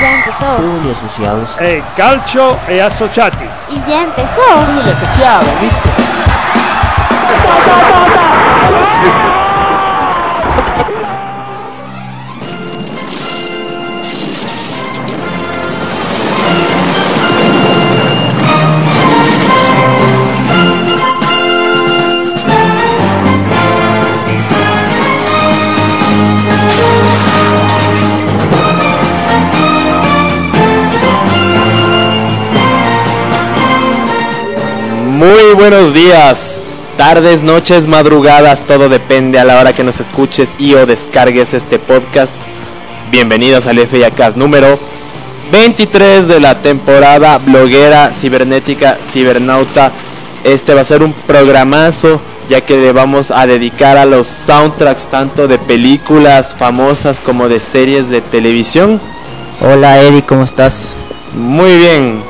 Ya empezó. Fútbol asociados. Eh, calcio e associati. Y ya empezó. Fútbol asociado, ¿viste? Buenos días, tardes, noches, madrugadas, todo depende a la hora que nos escuches y o descargues este podcast. Bienvenidos al FIACAS número 23 de la temporada bloguera, cibernética, cibernauta. Este va a ser un programazo ya que le vamos a dedicar a los soundtracks tanto de películas famosas como de series de televisión. Hola Eddie, ¿cómo estás? Muy bien,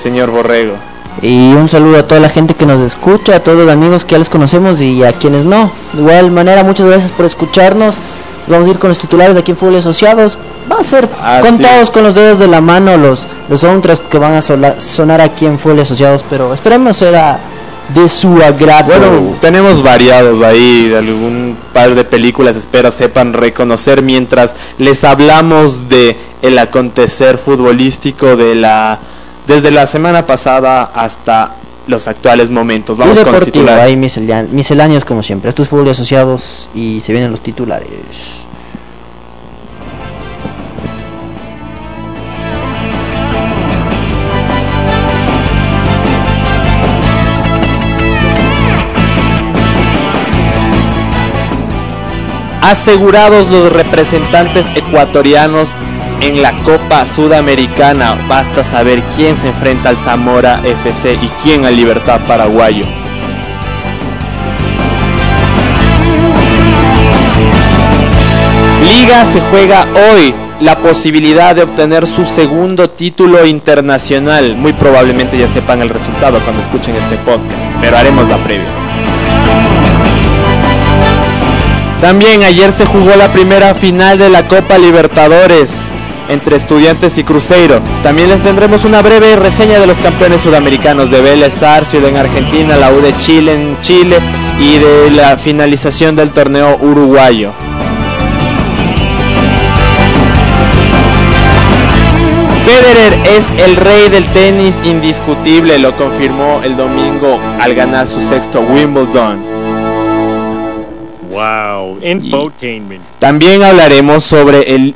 señor Borrego. Y un saludo a toda la gente que nos escucha, a todos los amigos que ya les conocemos y a quienes no. De igual manera, muchas gracias por escucharnos. Vamos a ir con los titulares de aquí en Fútbol Asociados. Va a ser contados con los dedos de la mano los, los soundtracks que van a sola- sonar aquí en Fútbol Asociados, pero esperemos sea de su agrado. Bueno, tenemos variados ahí, algún par de películas, espero sepan reconocer mientras les hablamos de el acontecer futbolístico de la desde la semana pasada hasta los actuales momentos. Vamos con los titulares. misceláneos como siempre. Estos Fútbol Asociados y se vienen los titulares. Asegurados los representantes ecuatorianos en la Copa Sudamericana. Basta saber quién se enfrenta al Zamora FC y quién al Libertad Paraguayo. Liga se juega hoy la posibilidad de obtener su segundo título internacional. Muy probablemente ya sepan el resultado cuando escuchen este podcast, pero haremos la previa. También ayer se jugó la primera final de la Copa Libertadores entre Estudiantes y Cruzeiro. También les tendremos una breve reseña de los campeones sudamericanos de Vélez Sarsfield en Argentina, la U de Chile en Chile y de la finalización del torneo uruguayo. Federer es el rey del tenis indiscutible, lo confirmó el domingo al ganar su sexto Wimbledon. Wow, infotainment. También hablaremos sobre el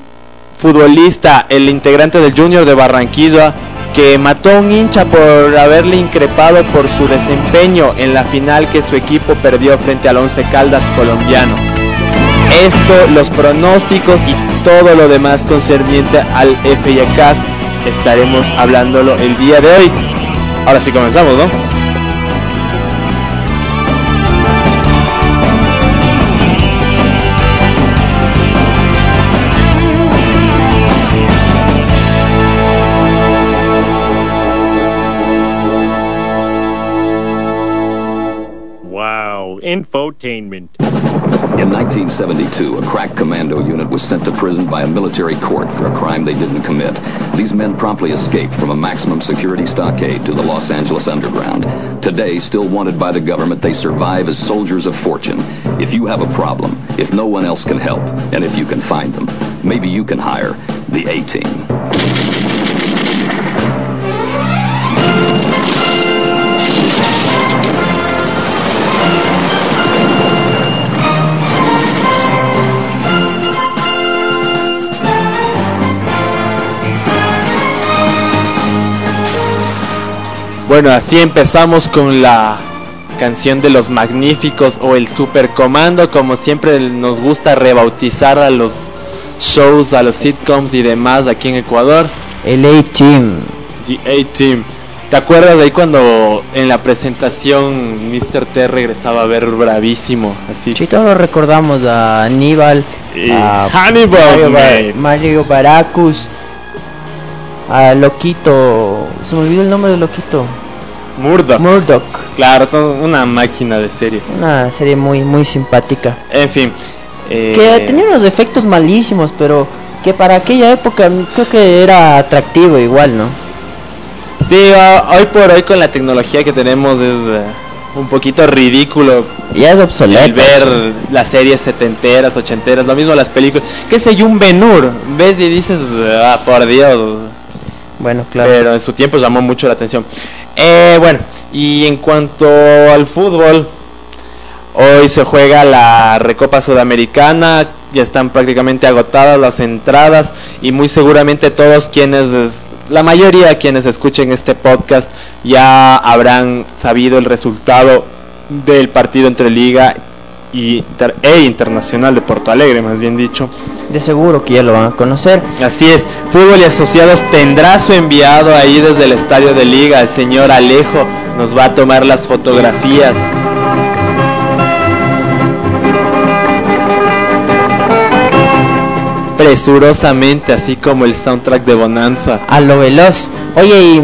futbolista, el integrante del Junior de Barranquilla, que mató a un hincha por haberle increpado por su desempeño en la final que su equipo perdió frente al Once Caldas colombiano. Esto, los pronósticos y todo lo demás concerniente al FIACAS estaremos hablándolo el día de hoy. Ahora sí comenzamos, ¿no? Infotainment. In 1972, a crack commando unit was sent to prison by a military court for a crime they didn't commit. These men promptly escaped from a maximum security stockade to the Los Angeles underground. Today, still wanted by the government, they survive as soldiers of fortune. If you have a problem, if no one else can help, and if you can find them, maybe you can hire the A-Team. Bueno, así empezamos con la canción de los magníficos o el supercomando, como siempre nos gusta rebautizar a los shows, a los sitcoms y demás aquí en Ecuador. El A-Team. The A-Team. ¿Te acuerdas de ahí cuando en la presentación Mr. T regresaba a ver bravísimo? Así. Sí, todos lo recordamos a Aníbal, Y a Hannibal, Mario. Mario Baracus, a Loquito, se me olvidó el nombre de Loquito, Murdoch. Murdoch, Claro, una máquina de serie. una serie muy muy simpática, En fin. eh, que tenía unos efectos malísimos, pero que para aquella época creo que era atractivo igual, ¿no? Sí, hoy por hoy con la tecnología que tenemos es eh, un poquito ridículo Ya es obsoleto. el ver las series setenteras, ochenteras, lo mismo las películas. ¿Qué sé yo? Un Benur, ves y dices, ah, por Dios. Bueno, claro. Pero en su tiempo llamó mucho la atención. Eh, bueno, y en cuanto al fútbol, hoy se juega la Recopa Sudamericana, ya están prácticamente agotadas las entradas y muy seguramente todos quienes, la mayoría quienes escuchen este podcast ya habrán sabido el resultado del partido entre Liga y e Internacional de Porto Alegre, más bien dicho. De seguro que ya lo van a conocer. Así es, Fútbol y Asociados tendrá su enviado ahí desde el estadio de Liga, el señor Alejo, nos va a tomar las fotografías. Presurosamente, así como el soundtrack de Bonanza. A lo veloz. Oye, y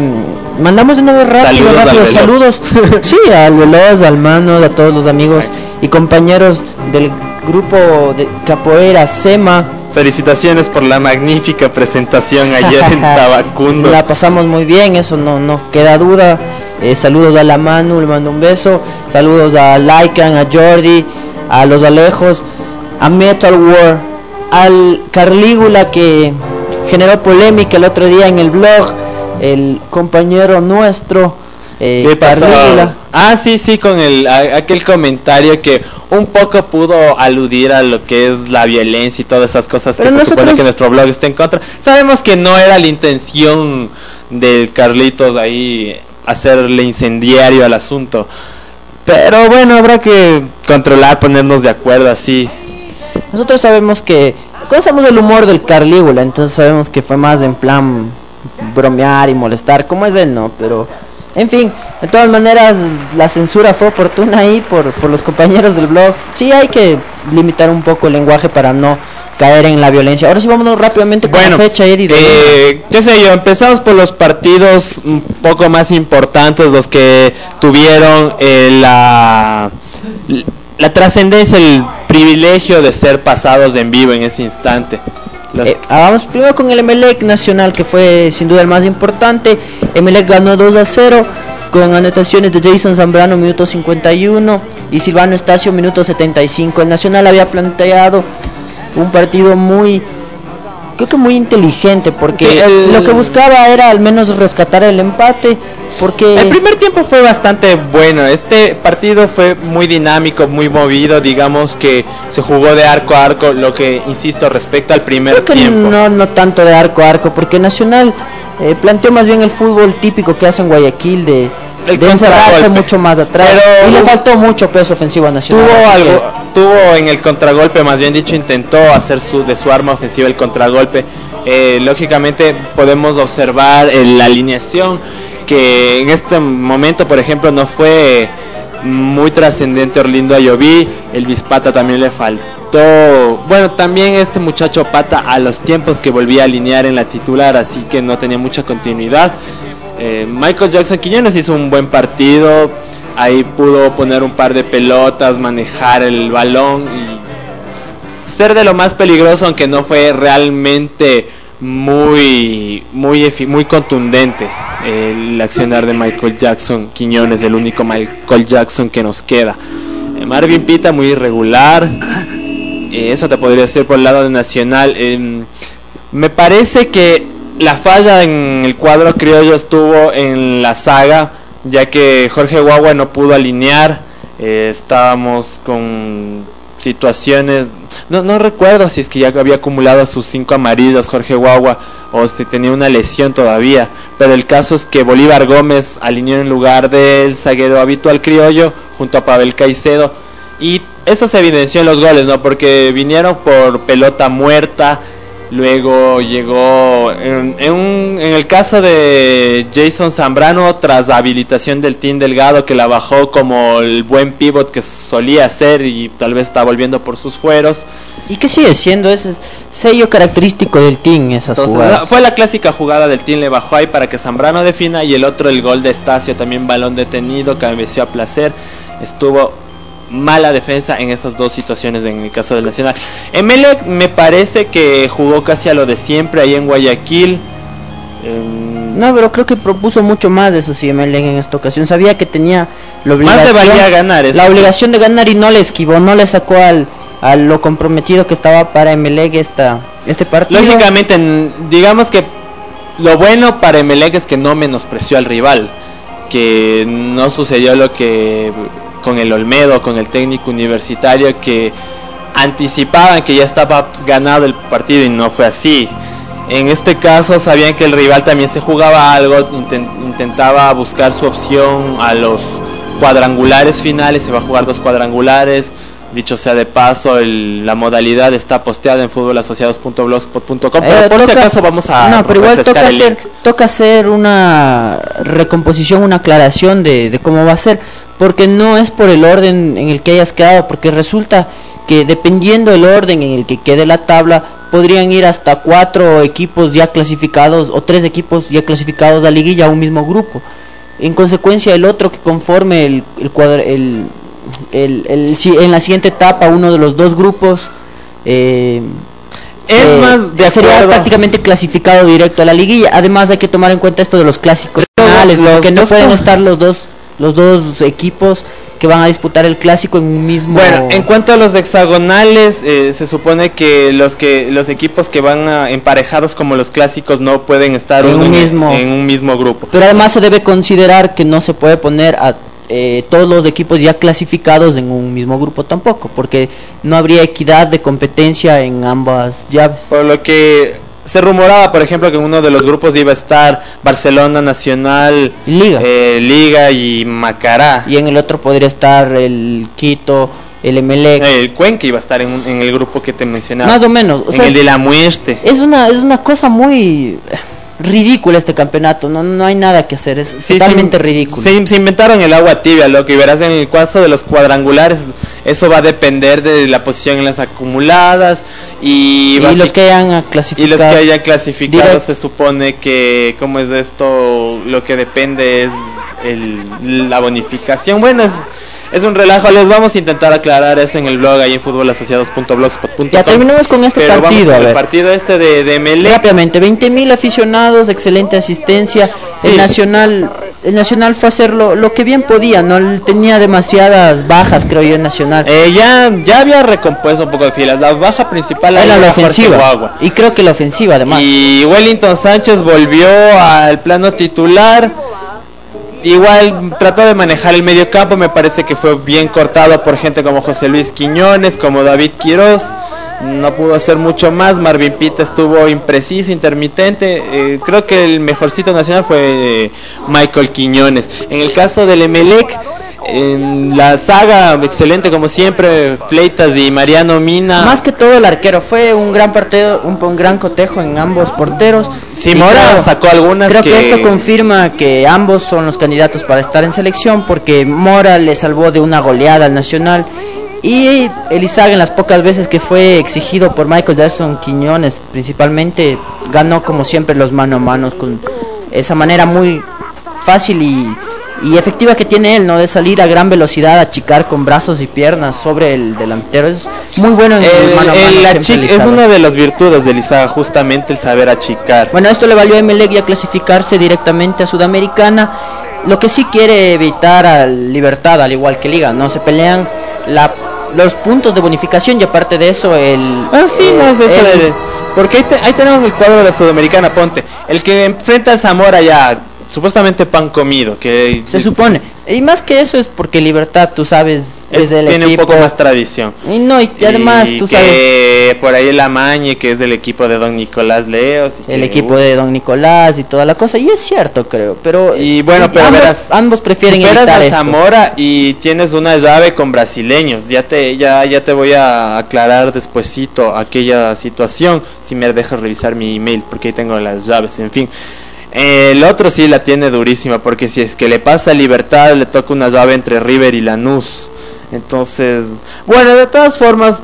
mandamos de nuevo rápido, Saludos al rápido, saludos. sí, al veloz, al mano, a todos los amigos y compañeros del grupo de capoeira SEMA. Felicitaciones por la magnífica presentación ayer en Tabacundo. La pasamos muy bien, eso no, no queda duda. Eh, saludos a la Manu, le mando un beso. Saludos a Laikan, a Jordi, a los Alejos, a Metal War, al Carlígula que generó polémica el otro día en el blog. El compañero nuestro, eh, ¿Qué pasó? Carlígula. Ah, sí, sí, con el, a- aquel comentario que un poco pudo aludir a lo que es la violencia y todas esas cosas Pero que se supone que nuestro blog está en contra. Sabemos que no era la intención del Carlitos ahí hacerle incendiario al asunto. Pero bueno, habrá que controlar, ponernos de acuerdo así. Nosotros sabemos que conocemos el humor del Carlígula, entonces sabemos que fue más en plan bromear y molestar, como es él, no, pero en fin, de todas maneras la censura fue oportuna ahí por, por los compañeros del blog. Sí hay que limitar un poco el lenguaje para no caer en la violencia. Ahora sí vámonos rápidamente con Bueno, la fecha, Eddie. eh, qué sé yo, empezamos por los partidos un poco más importantes, los que tuvieron eh, la, la trascendencia, el privilegio de ser pasados en vivo en ese instante. Eh, ah, vamos primero con el Emelec Nacional, que fue sin duda el más importante. Emelec ganó 2 a 0 con anotaciones de Jason Zambrano, minuto 51, y Silvano Estacio, minuto 75. El Nacional había planteado un partido muy, creo que muy inteligente, porque el- lo que buscaba era al menos rescatar el empate, porque... El primer tiempo fue bastante bueno. Este partido fue muy dinámico, muy movido. Digamos que se jugó de arco a arco, lo que insisto respecto al primer Creo que tiempo. no, no tanto de arco a arco, porque Nacional eh, planteó más bien el fútbol típico que hace en Guayaquil de, El de encerrarse mucho más atrás. Pero y le faltó mucho peso ofensivo a Nacional. Tuvo algo, tuvo en el contragolpe, más bien dicho, intentó hacer su, de su arma ofensiva el contragolpe. Eh, lógicamente podemos observar eh, la alineación que en este momento, por ejemplo, no fue muy trascendente Orlindo Ayoví, el Bispata también le faltó. Bueno, también este muchacho Pata a los tiempos que volvía a alinear en la titular, así que no tenía mucha continuidad. Eh, Michael Jackson Quiñones hizo un buen partido, ahí pudo poner un par de pelotas, manejar el balón y ser de lo más peligroso, aunque no fue realmente muy muy muy contundente el accionar de Michael Jackson Quiñones, el único Michael Jackson que nos queda. Eh, Marvin Pita muy irregular, eh, eso te podría decir por el lado de Nacional. Em, me parece que la falla en el cuadro criollo estuvo en la saga, ya que Jorge Guagua no pudo alinear. eh, estábamos con situaciones, no, no recuerdo si es que ya había acumulado sus cinco amarillas Jorge Guagua o si tenía una lesión todavía, pero el caso es que Bolívar Gómez alineó en lugar del zaguero habitual criollo junto a Pavel Caicedo y eso se evidenció en los goles, ¿no? Porque vinieron por pelota muerta, luego llegó en, en un- en el caso de Jason Zambrano tras la habilitación del Team Delgado que la bajó como el buen pivot que solía hacer y tal vez está volviendo por sus fueros. Y que sigue siendo ese sello característico del team, esas Entonces, jugadas. la- fue la clásica jugada del Team, le bajó ahí para que Zambrano defina y el otro el gol de Estacio, también balón detenido, cabeció a placer, estuvo mala defensa en esas dos situaciones en el caso del Nacional. Emelec me parece que jugó casi a lo de siempre ahí en Guayaquil. Em, No, pero creo que propuso mucho más de eso sí Emelec en esta ocasión. Sabía que tenía la obligación, ganar. eso la obligación de ganar y no le esquivó, no le sacó al a lo comprometido que estaba para Emelec esta este partido. Lógicamente, digamos que lo bueno para Emelec es que no menospreció al rival, que no sucedió lo que con el Olmedo, con el técnico universitario, que anticipaban que ya estaba ganado el partido y no fue así. En este caso sabían que el rival también se jugaba algo, inten- intentaba buscar su opción a los cuadrangulares finales, se va a jugar dos cuadrangulares. Dicho sea de paso, el- la modalidad está posteada en fútbolasociados.blogspot.com. Pero Eh, por si toca- acaso vamos a No, pero igual toca hacer, toca hacer una recomposición, una aclaración de, de cómo va a ser, porque no es por el orden en el que hayas quedado, porque resulta que dependiendo del orden en el que quede la tabla, podrían ir hasta cuatro equipos ya clasificados o tres equipos ya clasificados a liguilla a un mismo grupo. En consecuencia, el otro que conforme el, el, el, el- el si- en la siguiente etapa, uno de los dos grupos, eh, Es se- más, de sería acuerdo. prácticamente clasificado directo a la liguilla. Además, hay que tomar en cuenta esto de los clásicos Los- finales, los que no pueden estar los dos los dos equipos que van a disputar el clásico en un mismo. Bueno, en cuanto a los hexagonales, eh, se supone que los que los equipos que van a- emparejados como los clásicos no pueden estar En un en, mismo- en un mismo grupo. Pero además se debe considerar que no se puede poner a eh, todos los equipos ya clasificados en un mismo grupo tampoco, porque no habría equidad de competencia en ambas llaves. Por lo que se rumoraba, por ejemplo, que en uno de los grupos iba a estar Barcelona Nacional, Liga. eh, Liga y Macará. Y en el otro podría estar el Quito, el Emelec, El Cuenca iba a estar en, en el grupo que te mencionaba. más o menos. O en sea, el de la muerte. es una es una cosa muy ridícula este campeonato, no no hay nada que hacer, es Sí, totalmente se- ridículo. Se, se inventaron el agua tibia, lo que verás en el caso de los cuadrangulares, eso va a depender de la posición en las acumuladas y, y los que hayan y clasificado. los que hayan clasificado Direct- se supone que, ¿cómo es esto? Lo que depende es el, la bonificación. Bueno, es, es un relajo, les vamos a intentar aclarar eso en el blog ahí en fútbolasociados.blogspot.com. Ya terminamos con este Pero vamos partido, a el partido este de, de Melec. Rápidamente, 20 mil aficionados, excelente asistencia. Sí. El Nacional, el Nacional fue a hacer lo, lo que bien podía, no tenía demasiadas bajas, creo yo, el Nacional. Eh, ya, ya había recompuesto un poco de filas. La baja principal Era la ofensiva. Y creo que la ofensiva, además. Y Wellington Sánchez volvió al plano titular. Igual trató de manejar el medio campo, me parece que fue bien cortado por gente como José Luis Quiñones, como David Quiroz. No pudo hacer mucho más, Marvin Pita estuvo impreciso, intermitente. Eh, creo que el mejorcito nacional fue eh, Michael Quiñones. En el caso del Emelec, en la saga, excelente como siempre, Fleitas y Mariano Mina. Más que todo el arquero, fue un gran partido, un, un gran cotejo en ambos porteros. Sí, Mora creo- sacó algunas Creo que... que- esto confirma que ambos son los candidatos para estar en selección porque Mora le salvó de una goleada al Nacional y Elizaga en las pocas veces que fue exigido por Michael Jackson Quiñones principalmente ganó como siempre los mano a manos con esa manera muy fácil y, y efectiva que tiene él, ¿no? De salir a gran velocidad, achicar con brazos y piernas sobre el delantero. Es muy bueno en el, mano a el mano siempre achic- es una de las virtudes de Lizaga, justamente el saber achicar. Bueno, esto le valió a Emelec ya clasificarse directamente a Sudamericana. Lo que sí quiere evitar a Libertad, al igual que Liga, no se pelean la, los puntos de bonificación y aparte de eso el... Ah, sí, no es eso el- de- Porque ahí, te- ahí tenemos el cuadro de la Sudamericana, ponte. El que enfrenta a Zamora ya, supuestamente pan comido, que se es- supone. Y más que eso es porque Libertad, tú sabes, es- es del tiene equipo... un poco más tradición. Y no, y además Y tú que sabes por ahí el Amañe, que es del equipo de Don Nicolás Leos. el que, equipo uh, de Don Nicolás y toda la cosa. Y es cierto, creo. Pero Y bueno, pero ambos, verás, ambos prefieren evitar a esto. Zamora y tienes una llave con brasileños. Ya te, ya, ya te voy a aclarar despuesito aquella situación si me dejas revisar mi email porque ahí tengo las llaves, en fin. El otro sí la tiene durísima porque si es que le pasa Libertad le toca una llave entre River y Lanús. Entonces, bueno, de todas formas,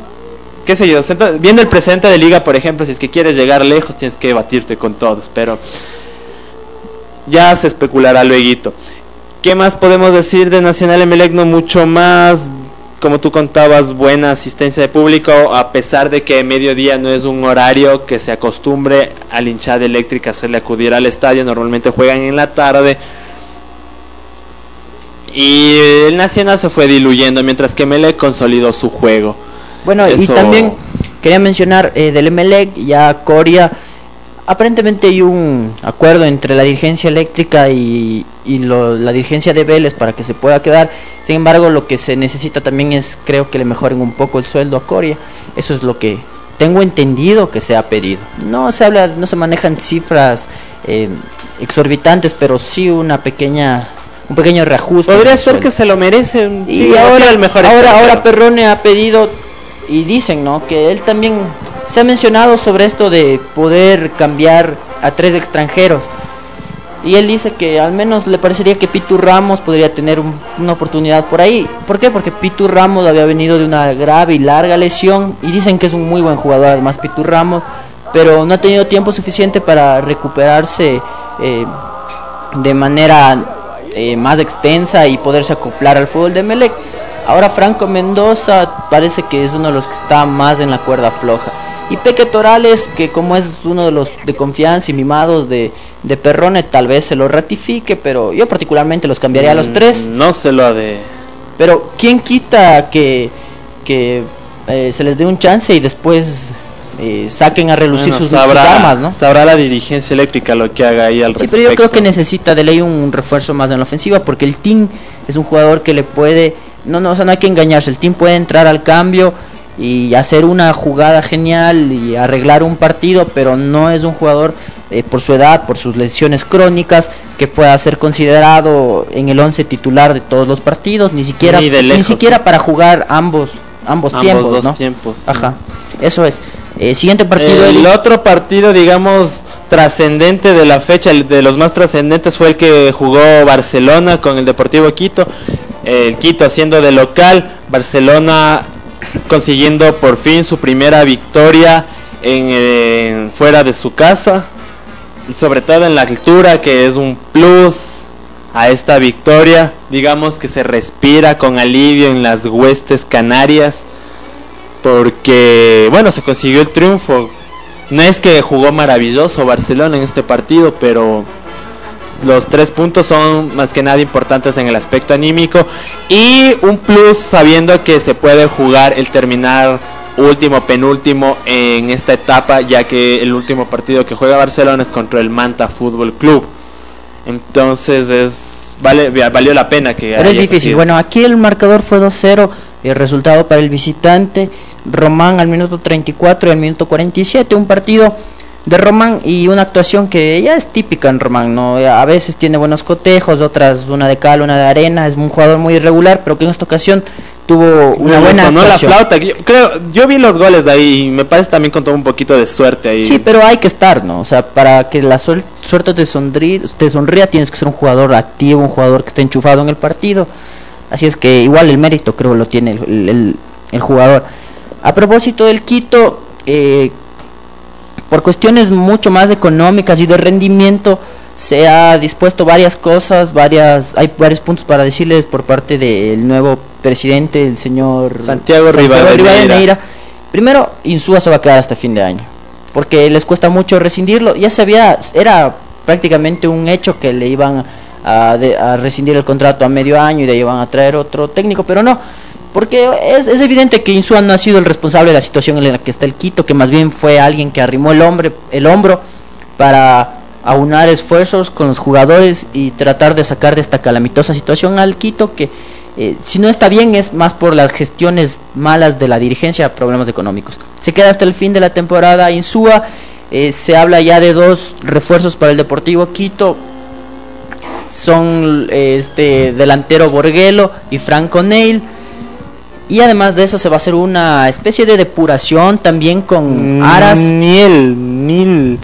qué sé yo, viendo el presente de liga, por ejemplo, si es que quieres llegar lejos tienes que batirte con todos, pero ya se especulará luego. ¿Qué más podemos decir de Nacional Emelec? No mucho más. Como tú contabas, buena asistencia de público, a pesar de que mediodía no es un horario que se acostumbre al hinchada eléctrica hacerle acudir al estadio, normalmente juegan en la tarde. Y el Nacional se fue diluyendo, mientras que Mele consolidó su juego. Bueno, y también quería mencionar eh, del Emelec, ya Coria, aparentemente hay un acuerdo entre la dirigencia eléctrica y, y lo- la dirigencia de Vélez para que se pueda quedar. Sin embargo, lo que se necesita también es, creo que le mejoren un poco el sueldo a Coria. Eso es lo que tengo entendido que se ha pedido. No se habla, no se manejan cifras eh, exorbitantes, pero sí una pequeña, un pequeño reajuste. Podría ser que se lo merece. Y sí, ahora, el mejor ahora, extranjero. ahora Perrone ha pedido y dicen, ¿no? Que él también se ha mencionado sobre esto de poder cambiar a tres extranjeros. Y él dice que al menos le parecería que Pitu Ramos podría tener un- una oportunidad por ahí. ¿Por qué? Porque Pitu Ramos había venido de una grave y larga lesión y dicen que es un muy buen jugador, además Pitu Ramos, pero no ha tenido tiempo suficiente para recuperarse eh, de manera eh, más extensa y poderse acoplar al fútbol de Melec. Ahora Franco Mendoza parece que es uno de los que está más en la cuerda floja. Y Peque Torales, que como es uno de los de confianza y mimados de, de Perrone, tal vez se lo ratifique, pero yo particularmente los cambiaría a los Mm, tres. No se lo ha de. Pero ¿quién quita que, que eh, se les dé un chance y después eh, saquen a relucir Bueno, sus, armas, ¿no? sabrá la dirigencia eléctrica lo que haga ahí al Sí, respecto. pero yo creo que necesita de ley un refuerzo más en la ofensiva porque el team es un jugador que le puede, no, no, o sea, no hay que engañarse, el team puede entrar al cambio y hacer una jugada genial y arreglar un partido, pero no es un jugador eh, por su edad, por sus lesiones crónicas que pueda ser considerado en el 11 titular de todos los partidos, ni siquiera Ni siquiera para jugar ambos ambos, Ambos tiempos, dos ¿no? tiempos, sí. Ajá. Eso es. Eh, siguiente partido el Eli. otro partido, digamos, trascendente de la fecha, el de los más trascendentes fue el que jugó Barcelona con el Deportivo Quito. El Quito haciendo de local, Barcelona consiguiendo por fin su primera victoria en, fuera de su casa. Y sobre todo en la altura que es un plus a esta victoria, digamos que se respira con alivio en las huestes canarias porque bueno se consiguió el triunfo. No es que jugó maravilloso Barcelona en este partido pero los tres puntos son más que nada importantes en el aspecto anímico y un plus sabiendo que se puede jugar el terminar último penúltimo en esta etapa ya que el último partido que juega Barcelona es contra el Manta Fútbol Club entonces es vale valió la pena que Pero es difícil. Bueno, aquí el marcador fue 2-0. El resultado para el visitante. Román al minuto 34 y al minuto 47. Un partido de Román y una actuación que ya es típica en Román. ¿no? A veces tiene buenos cotejos, otras una de cal, una de arena. Es un jugador muy irregular, pero que en esta ocasión tuvo una buena sonó la actuación. flauta. Yo, creo, yo vi los goles de ahí y me parece también con todo un poquito de suerte ahí. Sí, pero hay que estar, ¿no? O sea, para que la suerte te, sonrir, te sonría tienes que ser un jugador activo, un jugador que esté enchufado en el partido. Así es que igual el mérito creo lo tiene el, el- el jugador. A propósito del Quito, eh, por cuestiones mucho más económicas y de rendimiento, se ha dispuesto varias cosas, varias, hay varios puntos para decirles por parte del nuevo presidente, el señor Santiago Rivadeneira. Primero, Insúa se va a quedar hasta fin de año, porque les cuesta mucho rescindirlo. Ya se había, era prácticamente un hecho que le iban a, de- a rescindir el contrato a medio año y de ahí iban a traer otro técnico, pero no, porque es, es evidente que Insúa no ha sido el responsable de la situación en la que está el Quito, que más bien fue alguien que arrimó el, hombre, el hombro para aunar esfuerzos con los jugadores y tratar de sacar de esta calamitosa situación al Quito que eh, si no está bien es más por las gestiones malas de la dirigencia, problemas económicos. Se queda hasta el fin de la temporada Insúa, eh, se habla ya de dos refuerzos para el Deportivo Quito, son eh, este delantero Borguelo y Franco Neil. Y además de eso se va a hacer una especie de depuración también con Mm, Aras. Niel, Nil.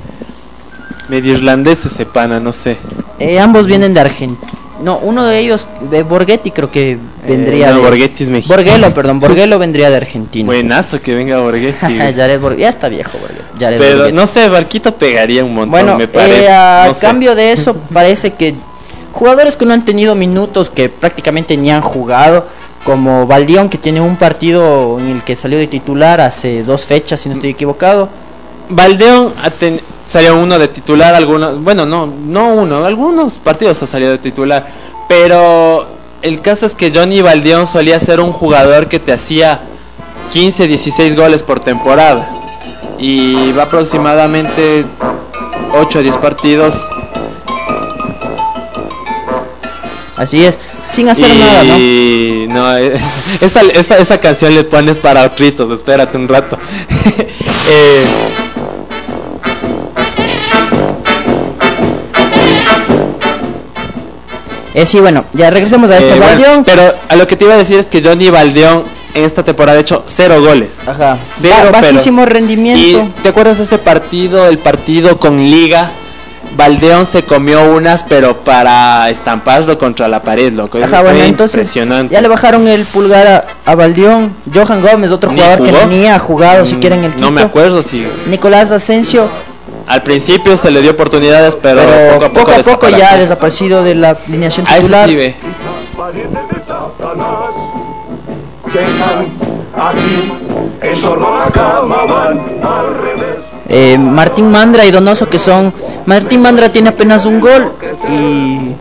Medio irlandés ese pana, no sé. Eh, ambos vienen de Argentina. No, uno de ellos, de Borghetti, creo que vendría Eh, no, de. Borghetti es mexicano. Borguelo, perdón, Borguelo vendría de Argentina. Buenazo que venga Borghetti. Jared Borg- ya está viejo. Jared Pero Borghetti. no sé, Barquito pegaría un montón, bueno, me parece. eh, a no sé. cambio de eso, parece que jugadores que no han tenido minutos, que prácticamente ni han jugado, como Valdión que tiene un partido en el que salió de titular hace dos fechas, si no estoy equivocado. Valdeón salió uno de titular, algunos, bueno, no, no uno, algunos partidos ha salido de titular, pero el caso es que Johnny Valdeón solía ser un jugador que te hacía 15, 16 goles por temporada y va aproximadamente 8 o 10 partidos Así es, sin hacer nada, ¿no? y no, eh, esa, esa, esa canción le pones para otritos, espérate un rato. Eh, Eh, sí, bueno, ya regresemos a este Eh, bueno, pero a lo que te iba a decir es que Johnny Valdeón en esta temporada ha hecho cero goles. Ajá, Cero, Ba- pero- bajísimo ¿Y rendimiento. te acuerdas de ese partido, el partido con Liga? Valdeón se comió unas, pero para estamparlo contra la pared, loco. Ajá, fue bueno, entonces impresionante. ya le bajaron el pulgar a, a Valdión. Johan Gómez, otro jugador jugó. que ni ha jugado siquiera en el Mm, No me acuerdo si Nicolás Asensio, al principio se le dio oportunidades, pero, pero poco a poco, ya desapareció. desaparecido de la alineación A titular. aquí en a la cama van al revés. Eh, Martín Mandra y Donoso que son... Martín Mandra tiene apenas un gol y...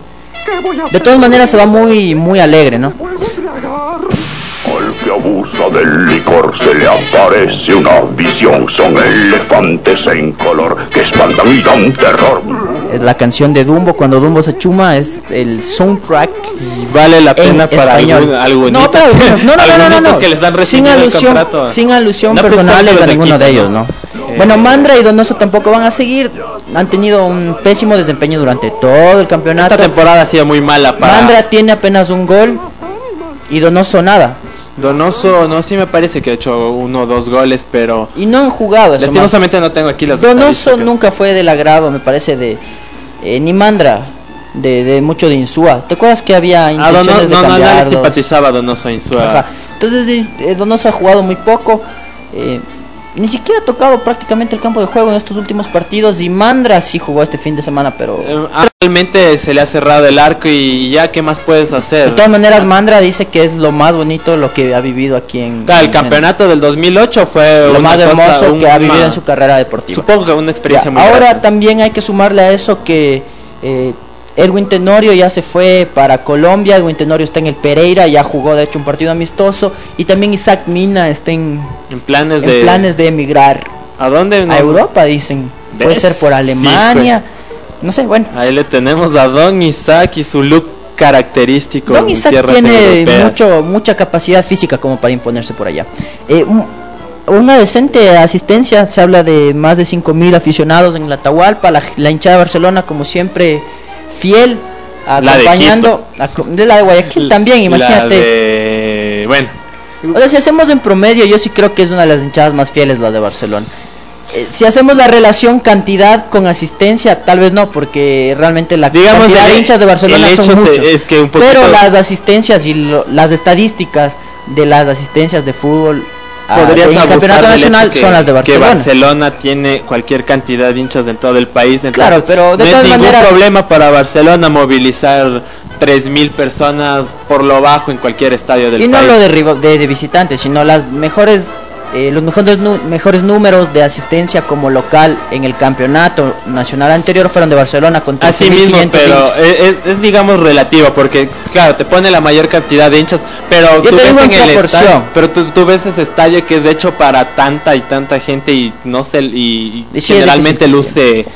De todas maneras se va muy muy alegre, ¿no? Al que abusa del licor se le aparece una visión. Son elefantes en color que espantan y dan terror. Es la canción de Dumbo, cuando Dumbo se chuma, es el soundtrack Y vale la en pena para español. algún, algún no, pero, no, no, no, no, no, no. que les han sin recibido el alusión, contrato. sin alusión No de Quito, ellos, ¿no? ¿no? Bueno, Mandra y Donoso tampoco van a seguir. Han tenido un pésimo desempeño durante todo el campeonato. Esta temporada ha sido muy mala para Mandra tiene apenas un gol y Donoso nada. Donoso, no, sí me parece que ha hecho uno o dos goles, pero Y no han jugado. eso más. lastimosamente no tengo aquí las Donoso nunca fue del agrado, me parece, de eh, ni Mandra, de, de mucho de Insúa. ¿Te acuerdas que había Ah, intenciones Donoso, de no, no, simpatizaba a Donoso Insúa. Ajá. Entonces eh, Donoso ha jugado muy poco. eh, ni siquiera ha tocado prácticamente el campo de juego en estos últimos partidos. Y Mandra sí jugó este fin de semana, pero Eh, Realmente se le ha cerrado el arco y ya, ¿qué más puedes hacer? de todas maneras Mandra dice que es lo más bonito lo que ha vivido aquí en, Claro, el en- campeonato del 2008 fue lo más cosa, hermoso un- que ha vivido en su carrera deportiva. Supongo que una experiencia Ya, muy ahora también hay que sumarle a eso que eh, Edwin Tenorio ya se fue para Colombia, Edwin Tenorio está en el Pereira, ya jugó de hecho un partido amistoso y también Isaac Mina está en, en planes en de planes de emigrar ¿A dónde? A Europa, dicen. Puede ser por Sí, Alemania, no sé, bueno. Ahí le tenemos a Don Isaac y su look característico Don Isaac tiene europeas. mucho, mucha capacidad física como para imponerse por allá. Eh, un- una decente asistencia, se habla de más de 5.000 aficionados en la Atahualpa, la, la hinchada de Barcelona como siempre fiel, La de acompañando, aco- de la de Guayaquil también, La imagínate. de- Bueno, O sea, si hacemos en promedio, yo sí creo que es una de las hinchadas más fieles la de Barcelona. Eh, si hacemos la relación cantidad con asistencia, tal vez no, porque realmente la Digamos, cantidad el- de hinchas de Barcelona el son muchos. es que un poquito- Pero las asistencias y lo- las estadísticas de las asistencias de fútbol podrías en el campeonato del nacional que, son las de que Barcelona. Barcelona tiene cualquier cantidad de hinchas en todo el país. entonces Claro, pero de no todas es ningún maneras- problema para Barcelona movilizar 3.000 personas por lo bajo en cualquier estadio del y no país. lo de, de, de visitantes, sino las mejores eh, los mejores mejores números de asistencia como local en el campeonato nacional anterior fueron de Barcelona con Así mismo, 13.500 pero hinchas. es, es- digamos relativo porque claro te pone la mayor cantidad de hinchas, pero Yo tú ves en en el estadio, pero tú, tú ves ese estadio que es hecho para tanta y tanta gente y no sé y, y sí, generalmente difícil, luce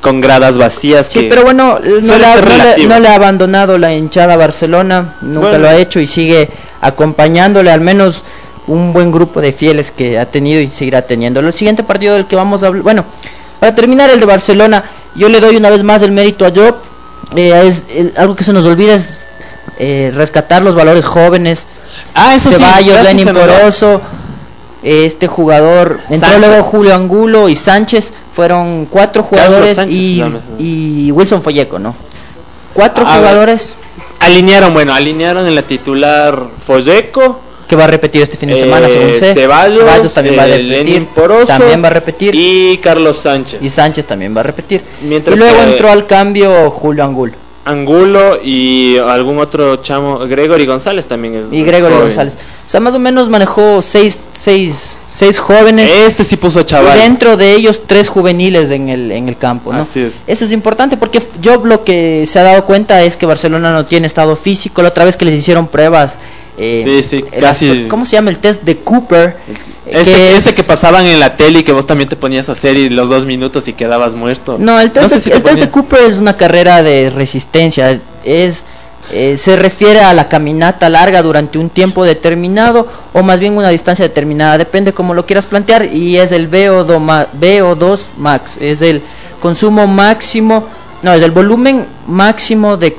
con gradas vacías. Sí, que pero bueno, no le, ha, ser no le- relativo. no le ha abandonado la hinchada Barcelona, nunca Bueno. lo ha hecho y sigue acompañándole al menos un buen grupo de fieles que ha tenido y seguirá teniendo. El siguiente partido del que vamos a hablar, bueno, para terminar el de Barcelona, yo le doy una vez más el mérito a Job. Eh, es el- algo que se nos olvida es eh, rescatar los valores jóvenes. Ah, eso sí, Ceballos, eso Lenin. Poroso, eh, este jugador, entró luego Julio Angulo y Sánchez, fueron cuatro jugadores Sánchez y, y Wilson Folleco, ¿no? Cuatro A ver. jugadores Alinearon, bueno, alinearon en la titular Folleco, que va a repetir este fin de semana, eh, según sé. Ceballos, también va a eh, repetir, Poroso también va a repetir y, y Carlos Sánchez. Sánchez también va a repetir. Mientras y luego que- entró al cambio Julio Angulo. Angulo y algún otro chamo, Gregory González también es. Y Gregory joven. González. O sea, más o menos manejó seis, seis, seis jóvenes. Este sí puso chaval. Dentro de ellos, tres juveniles en el, en el campo, ¿no? Así es. Eso es importante porque yo lo que se ha dado cuenta es que Barcelona no tiene estado físico. La otra vez que les hicieron pruebas. Eh, Sí, sí, casi- ¿Cómo se llama el test de Cooper? Eh, Este, que ese es- que pasaban en la tele y que vos también te ponías a hacer y los dos minutos y quedabas muerto. No, el test, sé de, si el test de. Cooper es una carrera de resistencia. Es eh, se refiere a la caminata larga durante un tiempo determinado o más bien una distancia determinada, depende cómo lo quieras plantear y es el VO2, ma- VO2 max, es el consumo máximo, no, es el volumen máximo de,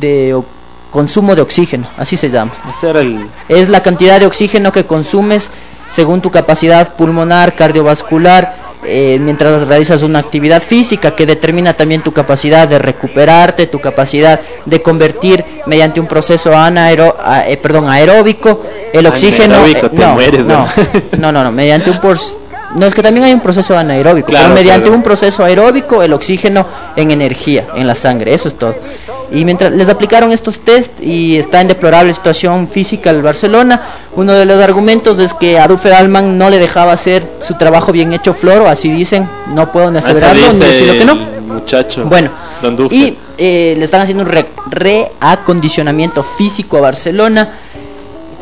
de consumo de oxígeno, así se llama. El. Es la cantidad de oxígeno que consumes según tu capacidad pulmonar, cardiovascular, eh, mientras realizas una actividad física que determina también tu capacidad de recuperarte, tu capacidad de convertir mediante un proceso anaero, a- eh, perdón, aeróbico el oxígeno. Anaeróbico, eh, te no, mueres, no, ¿no? no, no, no, mediante un por- no es que también hay un proceso anaeróbico, Claro, pero mediante un proceso aeróbico el oxígeno en energía, en la sangre, eso es todo. Y mientras les aplicaron estos test y está en deplorable situación física el Barcelona, uno de los argumentos es que a Rufer Alman no le dejaba hacer su trabajo bien hecho Floro, así dicen, no puedo ni Eso aseverarlo ni que no. muchacho. Bueno, y eh, le están haciendo un re- reacondicionamiento físico a Barcelona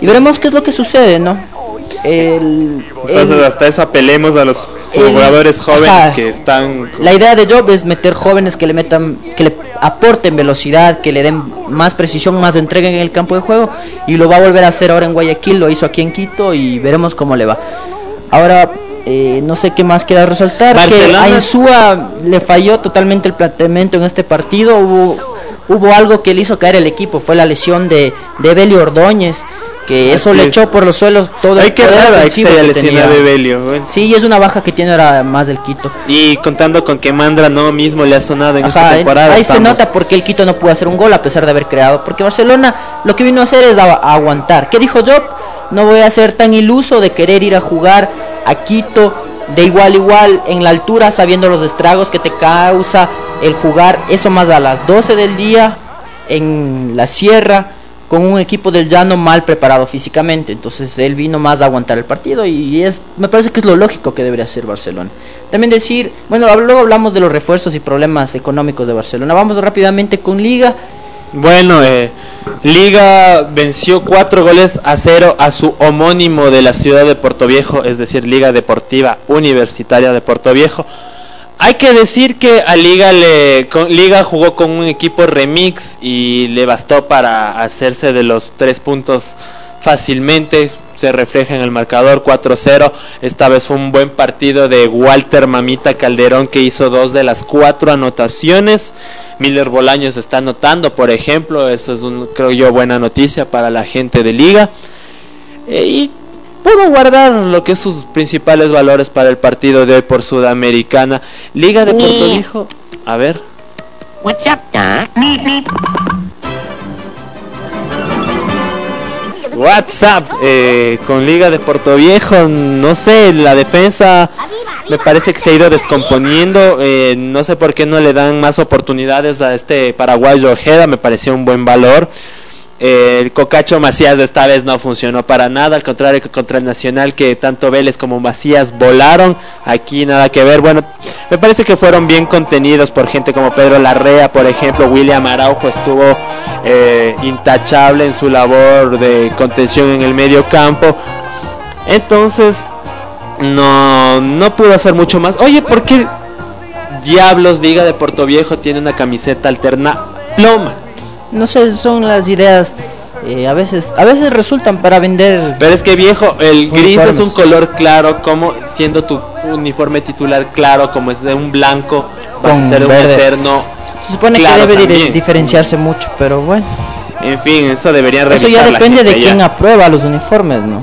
y veremos qué es lo que sucede, ¿no? El- Entonces, el- hasta eso apelemos a los el- jugadores jóvenes ajá. que están. la idea de Job es meter jóvenes que le metan, que le aporten velocidad, que le den más precisión, más entrega en el campo de juego y lo va a volver a hacer ahora en Guayaquil, lo hizo aquí en Quito y veremos cómo le va. Ahora eh, no sé qué más queda resaltar, que a Insúa le falló totalmente el planteamiento en este partido, hubo hubo algo que le hizo caer el equipo, fue la lesión de de Belio Ordóñez, que eso Así le es. echó por los suelos todo Hay el poder rara que tenía. Bebelio. bueno. Sí, y es una baja que tiene ahora más del Quito. Y contando con que Mandra no mismo le ha sonado en esta Ajá, temporada. ahí se nota porque el Quito no pudo hacer un gol a pesar de haber creado. Porque Barcelona lo que vino a hacer es a- a aguantar. ¿Qué dijo Job? No voy a ser tan iluso de querer ir a jugar a Quito de igual igual en la altura sabiendo los estragos que te causa el jugar eso más a las 12 del día en la sierra con un equipo del llano mal preparado físicamente. Entonces él vino más a aguantar el partido y es me parece que es lo lógico que debería hacer Barcelona. También decir, bueno, luego hablamos de los refuerzos y problemas económicos de Barcelona. Vamos rápidamente con Liga. Bueno, eh, Liga venció cuatro goles a cero a su homónimo de la ciudad de Portoviejo, es decir, Liga Deportiva Universitaria de Portoviejo. Hay que decir que a Liga le con- Liga jugó con un equipo remix y le bastó para hacerse de los tres puntos fácilmente. Se refleja en el marcador 4-0. Esta vez fue un buen partido de Walter Mamita Calderón que hizo dos de las cuatro anotaciones. Miller Bolaños está anotando, por ejemplo. Eso es un, creo yo, buena noticia para la gente de Liga. Eh, y pudo guardar lo que es sus principales valores para el partido de hoy por Sudamericana. Liga de Puerto Rico. A ver. What's up? WhatsApp eh, con Liga de Puerto Viejo, no sé, la defensa me parece que se ha ido descomponiendo, eh, no sé por qué no le dan más oportunidades a este paraguayo Ojeda, me pareció un buen valor. El Cocacho Macías esta vez no funcionó para nada, al contrario que contra el Nacional que tanto Vélez como Macías volaron, aquí nada que ver, bueno, me parece que fueron bien contenidos por gente como Pedro Larrea, por ejemplo, William Araujo estuvo eh, intachable en su labor de contención en el medio campo, entonces no, no pudo hacer mucho más. Oye, ¿por qué Diablos Liga de Puerto Viejo tiene una camiseta alterna ploma? No sé, son las ideas eh, a veces a veces resultan para vender Pero es que viejo, el gris Uniformes. es un color claro, como siendo tu uniforme titular claro, como es de un blanco, vas Con a ser un verde. eterno. se supone claro que debe también. diferenciarse mucho, pero bueno, En fin, eso debería eso revisar ya la depende de ya. quién aprueba los uniformes, ¿no?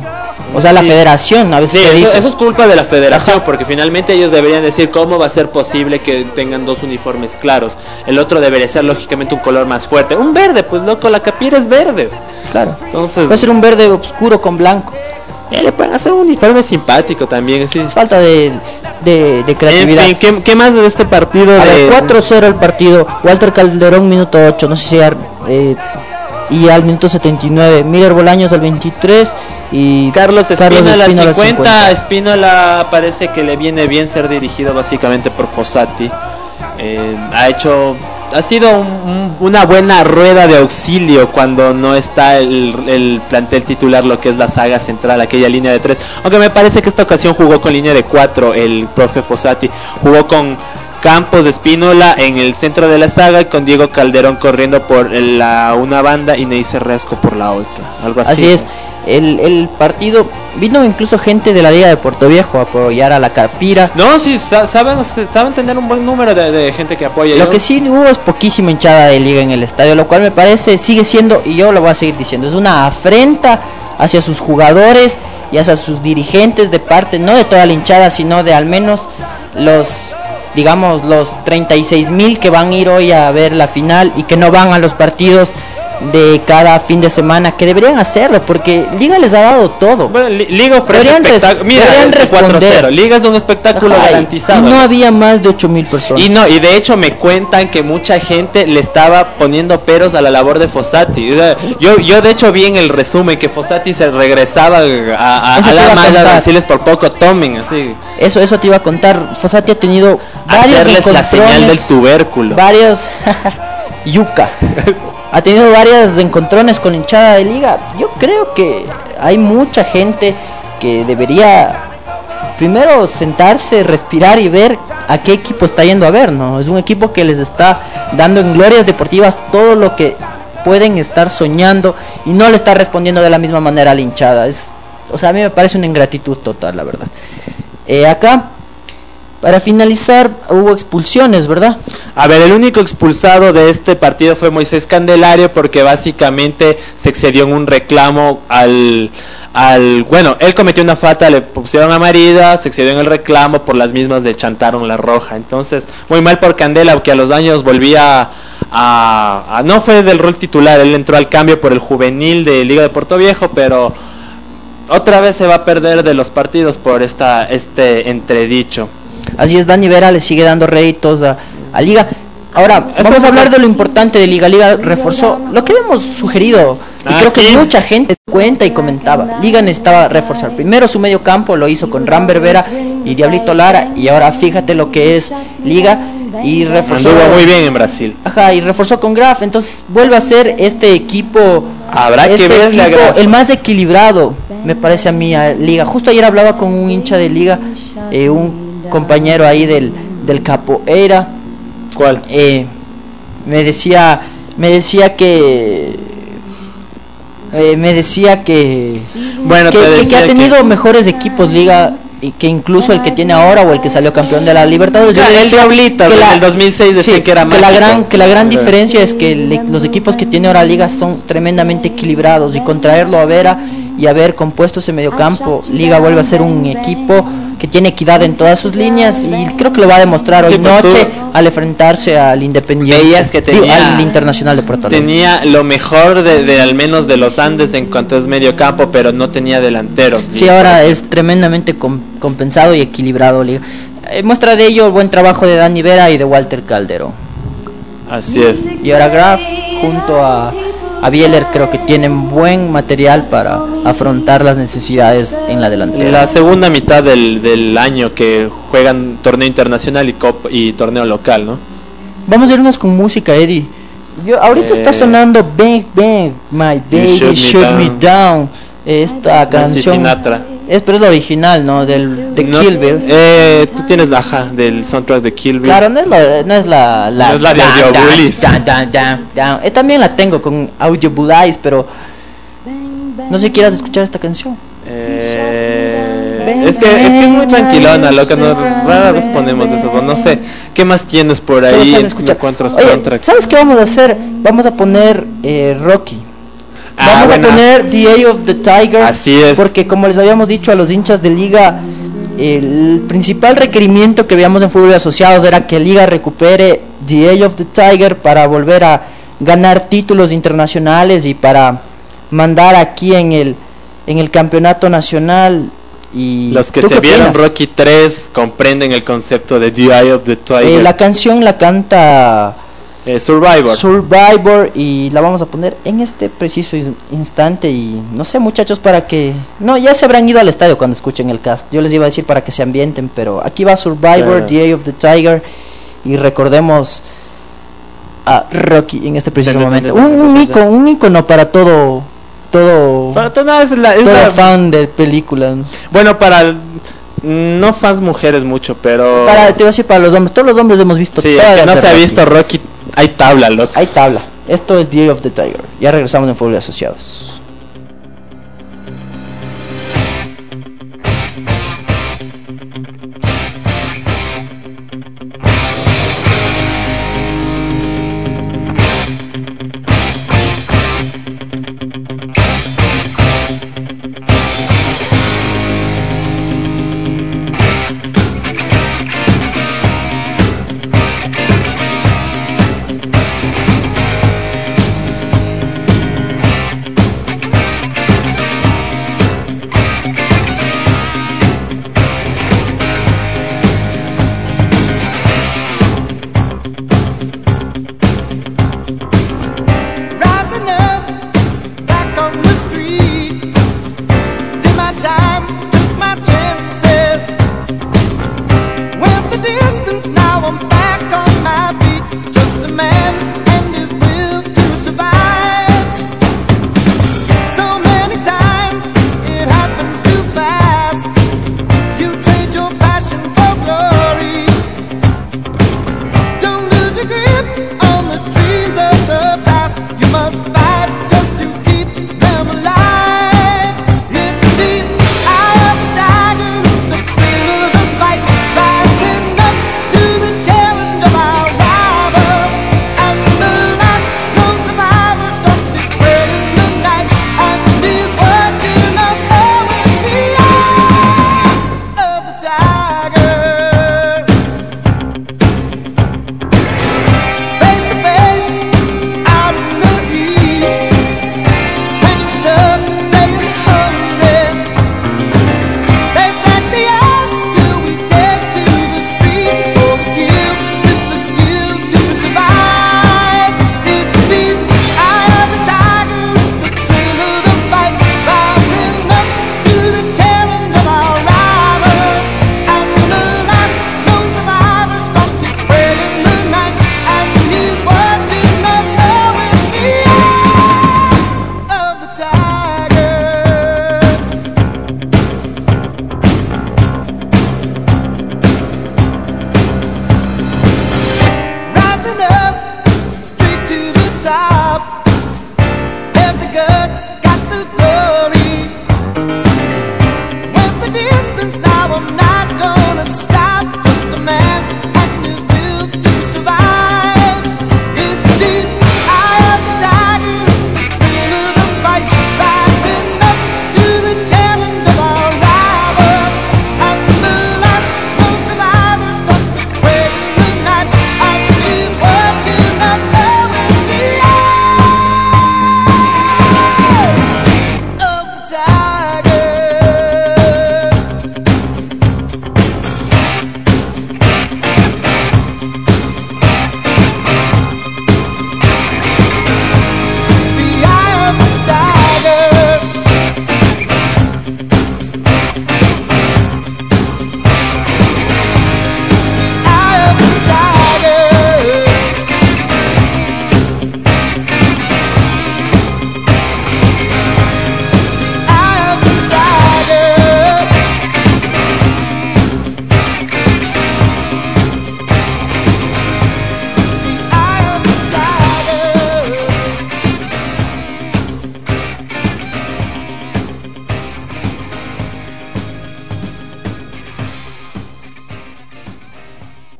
O sea, la Sí. federación a veces Sí, te eso, es culpa de la federación, porque finalmente ellos deberían decir cómo va a ser posible que tengan dos uniformes claros. El otro debería ser lógicamente un color más fuerte. Un verde, pues loco, la capira es verde. Claro. Entonces, Puede ser un verde oscuro con blanco. Eh, le pueden hacer un uniforme simpático también. Sí. Falta de, de, de En creatividad. fin, ¿qué, qué más de este partido? A de... ver, 4-0 el partido. Walter Calderón, minuto 8. No sé si. eh, y al minuto 79. Miller Bolaños al 23. Y Carlos Espínola, Espínola al 50. Espínola parece que le viene bien ser dirigido básicamente por Fossati. Eh, ha hecho. Ha sido un- un- una buena rueda de auxilio cuando no está el, el plantel titular, lo que es la saga central, aquella línea de tres. Aunque me parece que esta ocasión jugó con línea de cuatro el profe Fossati. Jugó con Campos de Espínola en el centro de la saga y con Diego Calderón corriendo por la una banda y Neisser Resco por la otra. Algo así. Así es. El, el partido. Vino incluso gente de la Liga de Puerto Viejo a apoyar a la Carpira. No, sí, sa- saben, saben tener un buen número de, de gente que apoya. Lo Yo- que sí hubo es poquísima hinchada de liga en el estadio, lo cual me parece sigue siendo, y yo lo voy a seguir diciendo, es una afrenta hacia sus jugadores y hacia sus dirigentes de parte, no de toda la hinchada, sino de al menos los, digamos, los 36 mil que van a ir hoy a ver la final y que no van a los partidos de cada fin de semana, que deberían hacerlo, porque Liga les ha dado todo. Bueno, Li- Liga ofrece espectáculo. Mira, deberían este responder. 4-0. Liga es un espectáculo Ajá, garantizado. y no había más de 8 mil personas. Y no, y de hecho me cuentan que mucha gente le estaba poniendo peros a la labor de Fossati. Yo, yo de hecho vi en el resumen que Fossati se regresaba a, a- a la malla contar. decirles por poco tomen, así. Eso, eso te iba a contar. Fossati ha tenido varios Hacerles la señal del tubérculo. varios yuca. ha tenido varios encontrones con hinchada de liga. Yo creo que hay mucha gente que debería primero sentarse, respirar y ver a qué equipo está yendo a ver, ¿no? Es un equipo que les está dando en glorias deportivas todo lo que pueden estar soñando y no le está respondiendo de la misma manera a la hinchada. Es, o sea, a mí me parece una ingratitud total, la verdad. Eh, acá, para finalizar, hubo expulsiones, ¿verdad? A ver, el único expulsado de este partido fue Moisés Candelario porque básicamente se excedió en un reclamo al, al bueno, él cometió una falta, le pusieron amarilla, se excedió en el reclamo, por las mismas le chantaron la roja. Entonces, muy mal por Candela, que a los años volvía a, a- no fue del rol titular, él entró al cambio por el juvenil de Liga de Puerto Viejo, pero otra vez se va a perder de los partidos por esta este entredicho. Así es, Dani Vera le sigue dando réditos a, a Liga. Ahora, vamos es a hablar de lo importante de Liga. Liga reforzó lo que habíamos sugerido. Y Ah, creo que mucha gente cuenta y comentaba. Liga necesitaba reforzar. Primero su medio campo lo hizo con Ramber Vera y Diablito Lara. Y ahora fíjate lo que es Liga. Y reforzó. Anduvo muy bien en Brasil. Ajá, y reforzó con Graf. Entonces vuelve a ser este equipo. Habrá que este verle a equipo Graf. El más equilibrado, me parece a mí, a Liga. Justo ayer hablaba con un hincha de Liga, eh, un compañero ahí del, del Capoeira. ¿Cuál? eh, me decía, me decía que. eh, me decía que. Bueno, que, ha que- tenido mejores equipos Liga. Y que incluso el que tiene ahora o el que salió campeón de la Libertadores. Yo el que en la- el 2006 decía sí, que era que la gran que la gran diferencia es que le- los equipos que tiene ahora Liga son tremendamente equilibrados y contraerlo a Vera y haber compuesto ese mediocampo, Liga vuelve a ser un equipo que tiene equidad en todas sus líneas y creo que lo va a demostrar hoy Sí, pues tú noche al enfrentarse al Independiente, Veías que digo, tenía- al Internacional de Puerto Alegre. Tenía lo mejor de, de al menos de los Andes en cuanto es medio campo, pero no tenía delanteros. Sí, ahora es tremendamente com- compensado y equilibrado Liga. Eh, muestra de ello el buen trabajo de Dani Vera y de Walter Calderón. Así es. Y ahora Graf junto a, a Bieler creo que tienen buen material para afrontar las necesidades en la delantera. La segunda mitad del, del año que juegan torneo internacional y, cop- y torneo local, ¿no? Vamos a irnos con música, Eddie. Yo, ahorita está Eh, sonando Bang Bang, My Baby Shoot Me Me, Down. Down. Esta canción Sinatra. Es pero es la original, ¿no? Del de No, Kill Bill. Eh, tú tienes la ajá, del soundtrack de Kill Bill. Claro, no es la, no es la, No es la de Dan, Audio Dan, Bullies. Dan, Dan, Dan, Dan. Eh, también la tengo con Audio Bullies, pero no sé si quieras escuchar esta canción. Eh, es, que, es que es muy tranquilona, loca. No, rara vez ponemos esas. o No sé. ¿Qué más tienes por ahí? saben en escuchar. cuantos Oye? ¿sabes qué vamos a hacer? Vamos a poner eh, Rocky. Ah, Vamos a poner The Eye of the Tiger. Así es. Porque como les habíamos dicho a los hinchas de liga, el principal requerimiento que veíamos en fútbol asociados era que liga recupere The Eye of the Tiger para volver a ganar títulos internacionales y para mandar aquí en el en el campeonato nacional y los que se vieron Rocky 3 comprenden el concepto de The Eye of the eh, Tiger. La canción la canta eh, Survivor. Survivor y la vamos a poner en este preciso instante y no sé muchachos para que... No, ya se habrán ido al estadio cuando escuchen el cast. Yo les iba a decir para que se ambienten, pero aquí va Survivor. The Eye of the Tiger y recordemos a Rocky en este preciso momento. Un, icono, un icono para todo... Todo... Para todo, es la, es la... fan de películas. Bueno, para... No fans mujeres mucho, pero... Para, te voy a decir para los hombres. Todos los hombres hemos visto. No se ha visto Rocky hay tabla, loco. Hay tabla. Esto es Day of the Tiger. Ya regresamos en de Asociados.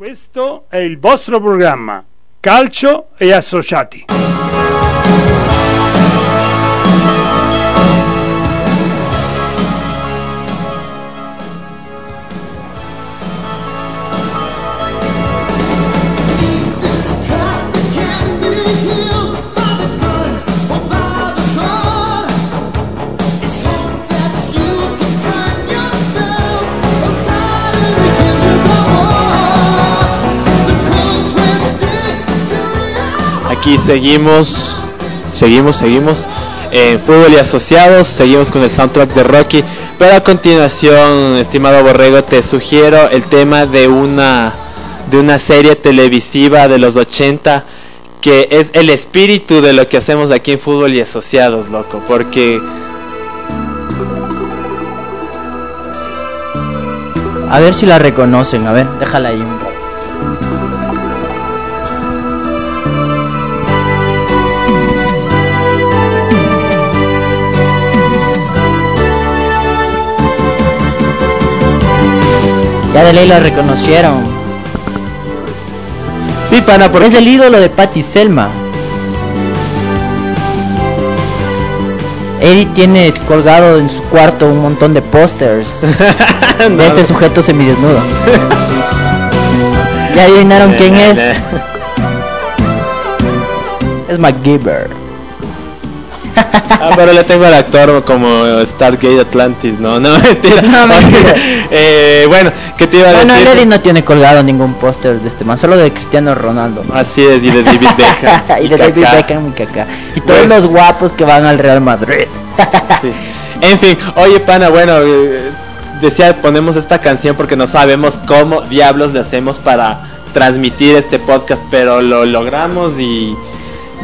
Questo è il vostro programma Calcio e Associati. Aquí seguimos, seguimos, seguimos en Fútbol y Asociados, seguimos con el soundtrack de Rocky. Pero a continuación, estimado Borrego, te sugiero el tema de una de una serie televisiva de los 80 que es el espíritu de lo que hacemos aquí en Fútbol y Asociados, loco, porque A ver si la reconocen, a ver, déjala ahí un rato. Ya de ley la reconocieron. sí, pana, por Es el ídolo de Patty Selma. Eddie tiene colgado en su cuarto un montón de pósters de este sujeto semidesnudo. ¿Ya adivinaron quién es? Es MacGyver. Ah, pero le tengo al actor como Stargate Atlantis, no, no, mentira. No, mentira. Eh, bueno, ¿qué te iba a Bueno, decir? Eddie no tiene colgado ningún póster de este man, solo de Cristiano Ronaldo. Así es, y de David Beckham. y de David. Beckham y Kaká. Y todos Bueno. los guapos que van al Real Madrid. Sí. En fin, oye, pana, bueno, eh, decía, ponemos esta canción porque no sabemos cómo diablos le hacemos para transmitir este podcast, pero lo logramos y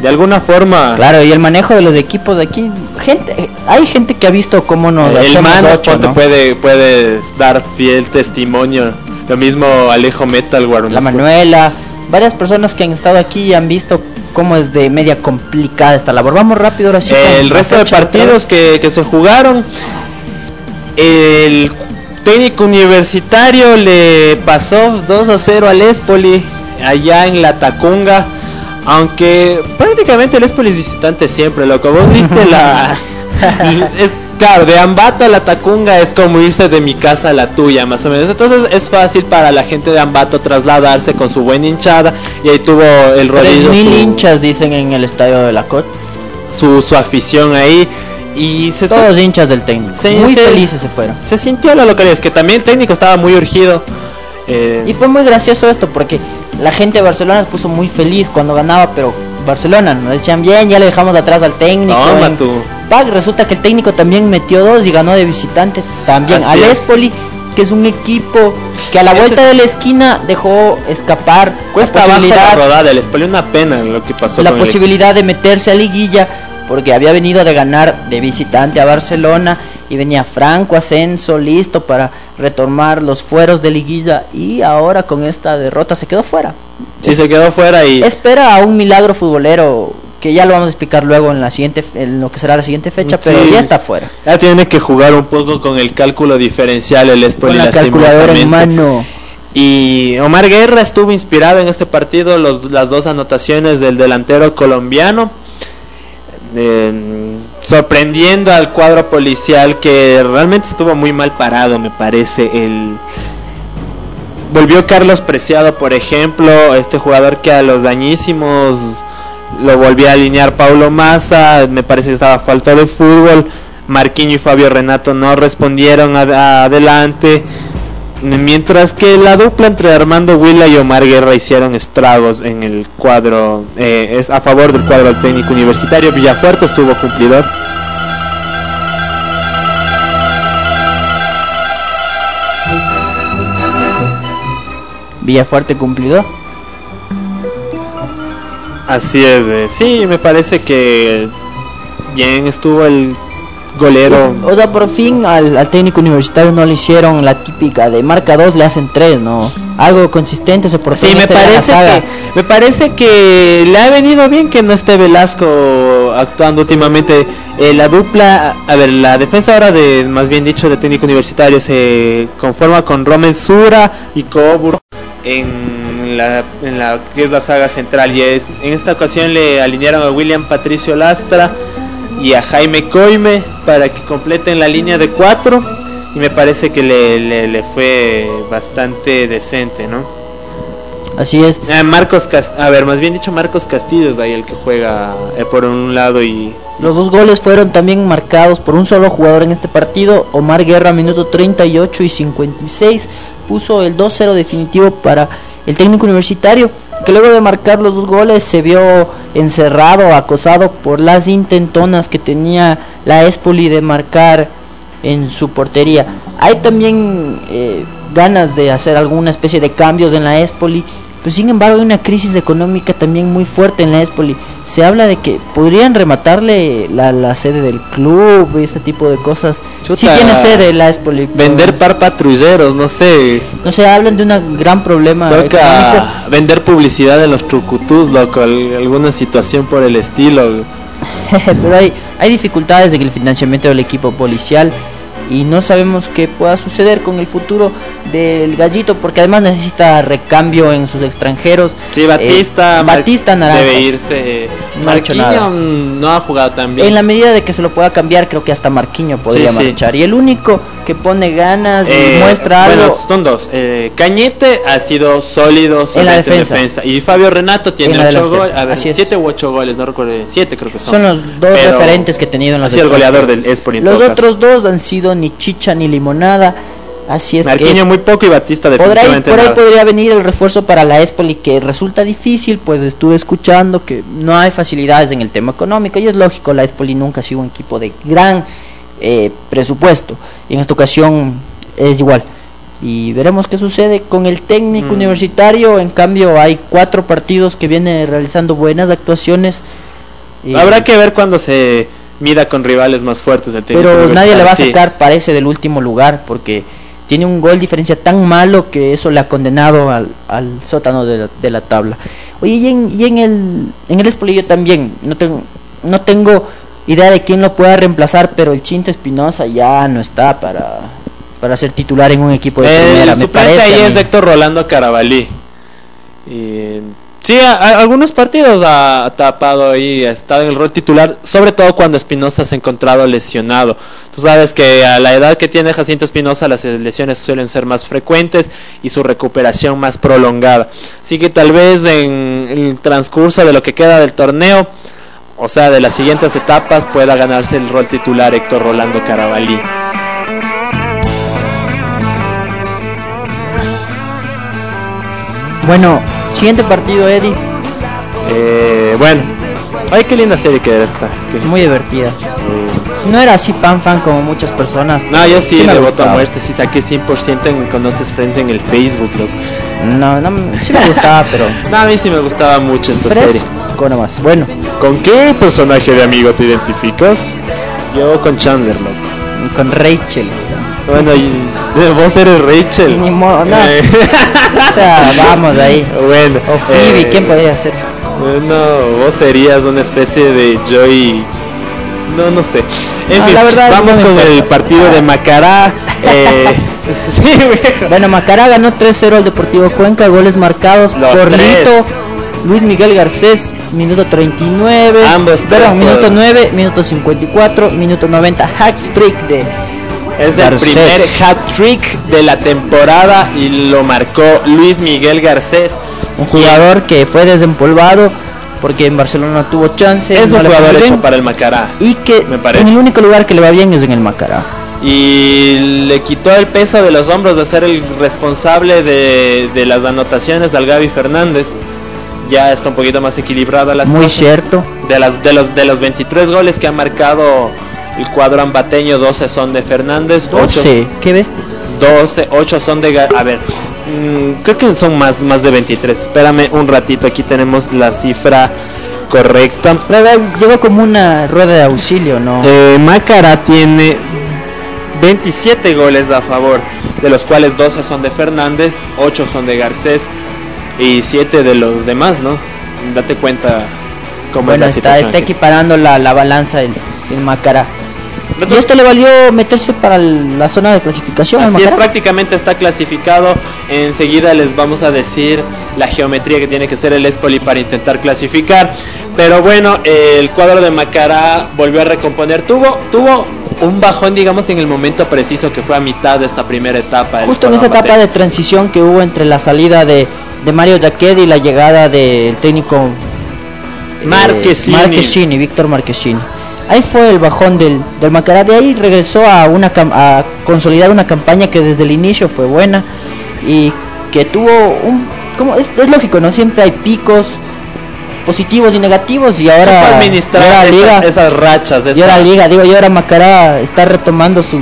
de alguna forma... Claro, y el manejo de los equipos de aquí, gente, hay gente que ha visto cómo nos el Manos ocho, ponte, ¿no? puede, puede dar fiel testimonio. Lo mismo Alejo Metal War. La Manuela, varias personas que han estado aquí y han visto cómo es de media complicada esta labor. Vamos rápido ahora sí. el resto de partidos que, que se jugaron, el técnico universitario le pasó 2 a 0 al Espoli allá en la Tacunga. Aunque prácticamente el Espoli es visitante siempre, loco. Vos viste la. es, claro, de Ambato a la Tacunga es como irse de mi casa a la tuya, más o menos. Entonces es fácil para la gente de Ambato trasladarse con su buena hinchada. Y ahí tuvo el rodillo. 3.000 su- hinchas dicen en el estadio de la COT. su, su afición ahí y se, Todos hinchas del técnico. Muy felices se fueron. se sintió la localidad, es que también el técnico estaba muy urgido. eh, Y fue muy gracioso esto porque la gente de Barcelona se puso muy feliz cuando ganaba, pero Barcelona nos decían bien, ya le dejamos atrás al técnico. Toma tú. Resulta que el técnico también metió dos y ganó de visitante también. Así al es. Espoli, que es un equipo que a la vuelta es- de la esquina dejó escapar cuesta la abajo la posibilidad, rodada, les pone una pena lo que pasó la con el posibilidad de meterse a liguilla porque había venido de ganar de visitante a Barcelona y venía Franco Ascenso listo para retomar los fueros de liguilla y ahora con esta derrota se quedó fuera. Sí, se quedó fuera y Espera a un milagro futbolero que ya lo vamos a explicar luego en la siguiente en lo que será la siguiente fecha, pero Sí. ya está fuera. ya tiene que jugar un poco con el cálculo diferencial el Espoli Con la calculadora en mano. Y Omar Guerra estuvo inspirado en este partido, los- las dos anotaciones del delantero colombiano, sorprendiendo al cuadro policial que realmente estuvo muy mal parado, me parece. El... Volvió Carlos Preciado, por ejemplo, este jugador que a los dañísimos lo volvió a alinear Paulo Massa, me parece que estaba falta de fútbol. Marquinho y Fabio Renato no respondieron adelante. Mientras que la dupla entre Armando Huila y Omar Guerra hicieron estragos en el cuadro, eh, es a favor del cuadro del técnico universitario. Villafuerte estuvo cumplidor. Villafuerte cumplido. Así es, eh, sí, me parece que bien estuvo el golero. O sea, por fin al, al técnico universitario no le hicieron la típica de marca 2, le hacen 3, ¿no? Algo consistente se portó Sí, me parece, que, me parece que le ha venido bien que no esté Velasco actuando últimamente. Eh, la dupla, a ver, la defensa ahora de, más bien dicho, de técnico universitario se conforma con Roman Sura y Cobur en la, en la que es la saga central. Y es- en esta ocasión le alinearon a William Patricio Lastra y a Jaime Coime para que completen la línea de cuatro. Y me parece que le, le- le fue bastante decente, ¿no? Así es. Ah, Marcos Cas- a ver, más bien dicho Marcos Castillo es ahí el que juega eh, por un lado y Los dos goles fueron también marcados por un solo jugador en este partido. Omar Guerra, minuto 38 y 56, puso el 2-0 definitivo para el técnico universitario, que luego de marcar los dos goles se vio encerrado, acosado por las intentonas que tenía la Espoli de marcar en su portería. Hay también eh, ganas de hacer alguna especie de cambios en la Espoli, pero sin embargo hay una crisis económica también muy fuerte en la Espoli. Se habla de que podrían rematarle la, la sede del club y este tipo de cosas. Si tiene sede la Espoli. pero- Vender par patrulleros, no sé. No se hablan de un gran problema. Toca vender publicidad en los trucutus, loco, al- alguna situación por el estilo. pero hay, hay dificultades en el financiamiento del equipo policial y no sabemos qué pueda suceder con el futuro del gallito porque además necesita recambio en sus extranjeros. Sí, Batista, Eh, Batista Naranjas. debe irse. No ha hecho Marquinhos nada. mm, no ha jugado tan bien. En la medida de que se lo pueda cambiar, creo que hasta Marquinho podría Sí, sí. marchar. Y el único que pone ganas y Eh, muestra bueno, algo son dos. Eh, Cañete ha sido sólido En la solamente defensa. Y Fabio Renato tiene En la ocho delantera, goles. A ver, así es. siete u ocho goles, no recuerdo. Siete creo que son. son los dos Pero referentes que he tenido en Ha sido el goleador del Espoli en Los otros dos han sido ni chicha ni limonada. Así es que Marquinhos muy poco y Batista Por ahí, definitivamente por ahí podría venir el refuerzo para la Espoli que resulta difícil, pues estuve escuchando que no hay facilidades en el tema económico y es lógico, la Espoli nunca ha sido un equipo de gran eh, presupuesto y en esta ocasión es igual. Y veremos qué sucede con el técnico Mm. universitario, en cambio hay cuatro partidos que viene realizando buenas actuaciones. y- Habrá que ver cuando se mida con rivales más fuertes el técnico pero nadie le va a sí. sacar, parece, del último lugar, porque tiene un gol diferencia tan malo que eso le ha condenado al, al sótano de la, de la tabla. Oye, y en, y en el, en el Espoli yo también, no tengo, no tengo idea de quién lo pueda reemplazar, pero el Chinto Espinosa ya no está para, para ser titular en un equipo de primera, El me parece. ahí es. Héctor Rolando Carabalí. Y, sí, a- a- algunos partidos ha tapado ahí, ha estado en el rol titular, sobre todo cuando Espinosa se ha encontrado lesionado. Tú sabes que a la edad que tiene Jacinto Espinosa las lesiones suelen ser más frecuentes y su recuperación más prolongada. Así que tal vez en el transcurso de lo que queda del torneo, o sea, de las siguientes etapas, pueda ganarse el rol titular Héctor Rolando Carabalí. Bueno, siguiente partido, Eddie, Eh, bueno, ay, qué linda serie que era esta. muy divertida. eh, No era así fan fan como muchas personas. no, yo sí, me le voto a muerte, sí saqué 100% en Conoces Friends en el Facebook, loco. No, no, sí me gustaba, pero No, a mí sí me gustaba mucho esta serie. Nomás. Bueno, ¿Con qué personaje de amigo te identificas? Yo con Chandler, loco. con Rachel. Bueno, y, vos eres Rachel. Ni modo, no. Eh, O sea, vamos ahí. bueno. O Phoebe, eh, ¿quién podría ser? No, vos serías una especie de Joy. No, no sé. En fin, la verdad, vamos no con el partido de Macará. eh, sí. Bueno, Macará ganó 3-0 al Deportivo Cuenca, goles marcados Los por tres. Lito, Luis Miguel Garcés, minuto 39, Ambos perdón, minuto 9, minuto 54, minuto 90, hack trick de Es el primer hat-trick de la temporada y lo marcó Luis Miguel Garcés. un jugador que fue desempolvado porque en Barcelona tuvo chance. Es no un jugador bien, hecho para el Macará. y que me parece. en el único lugar que le va bien es en el Macará. Y le quitó el peso de los hombros de ser el responsable de, de las anotaciones al Gaby Fernández. Ya está un poquito más equilibrada las Muy cosas. cierto. De, las, de, los, de los 23 goles que ha marcado el cuadro ambateño, 12 son de Fernández, 8, 12, qué bestia. 12, 8 son de... A ver, mm, creo que son más, más de 23. Espérame un ratito, aquí tenemos la cifra correcta. Llegó como una rueda de auxilio, ¿no? Eh, tiene 27 goles a favor, de los cuales 12 son de Fernández, 8 son de Garcés y 7 de los demás, ¿no? Date cuenta cómo bueno, es la está, situación. está aquí. equiparando la, la balanza el, el Macará. Y esto le valió meterse para la zona de clasificación Así es, prácticamente está clasificado. Enseguida les vamos a decir la geometría que tiene que ser el Espoli para intentar clasificar. Pero bueno, el cuadro de Macará volvió a recomponer. Tuvo, tuvo un bajón, digamos, en el momento preciso que fue a mitad de esta primera etapa. Justo en esa etapa de transición que hubo entre la salida de, de Mario Daqued y la llegada del técnico eh, Marchesini. Marchesini, Víctor Marchesini. Ahí fue el bajón del, del Macará. De ahí regresó a, una, cam- a consolidar una campaña que desde el inicio fue buena y que tuvo un, como es, es lógico, ¿no? Siempre hay picos positivos y negativos y ahora, y administrar la esa- liga, esas rachas. y esa- ahora liga, digo, y ahora Macará está retomando su,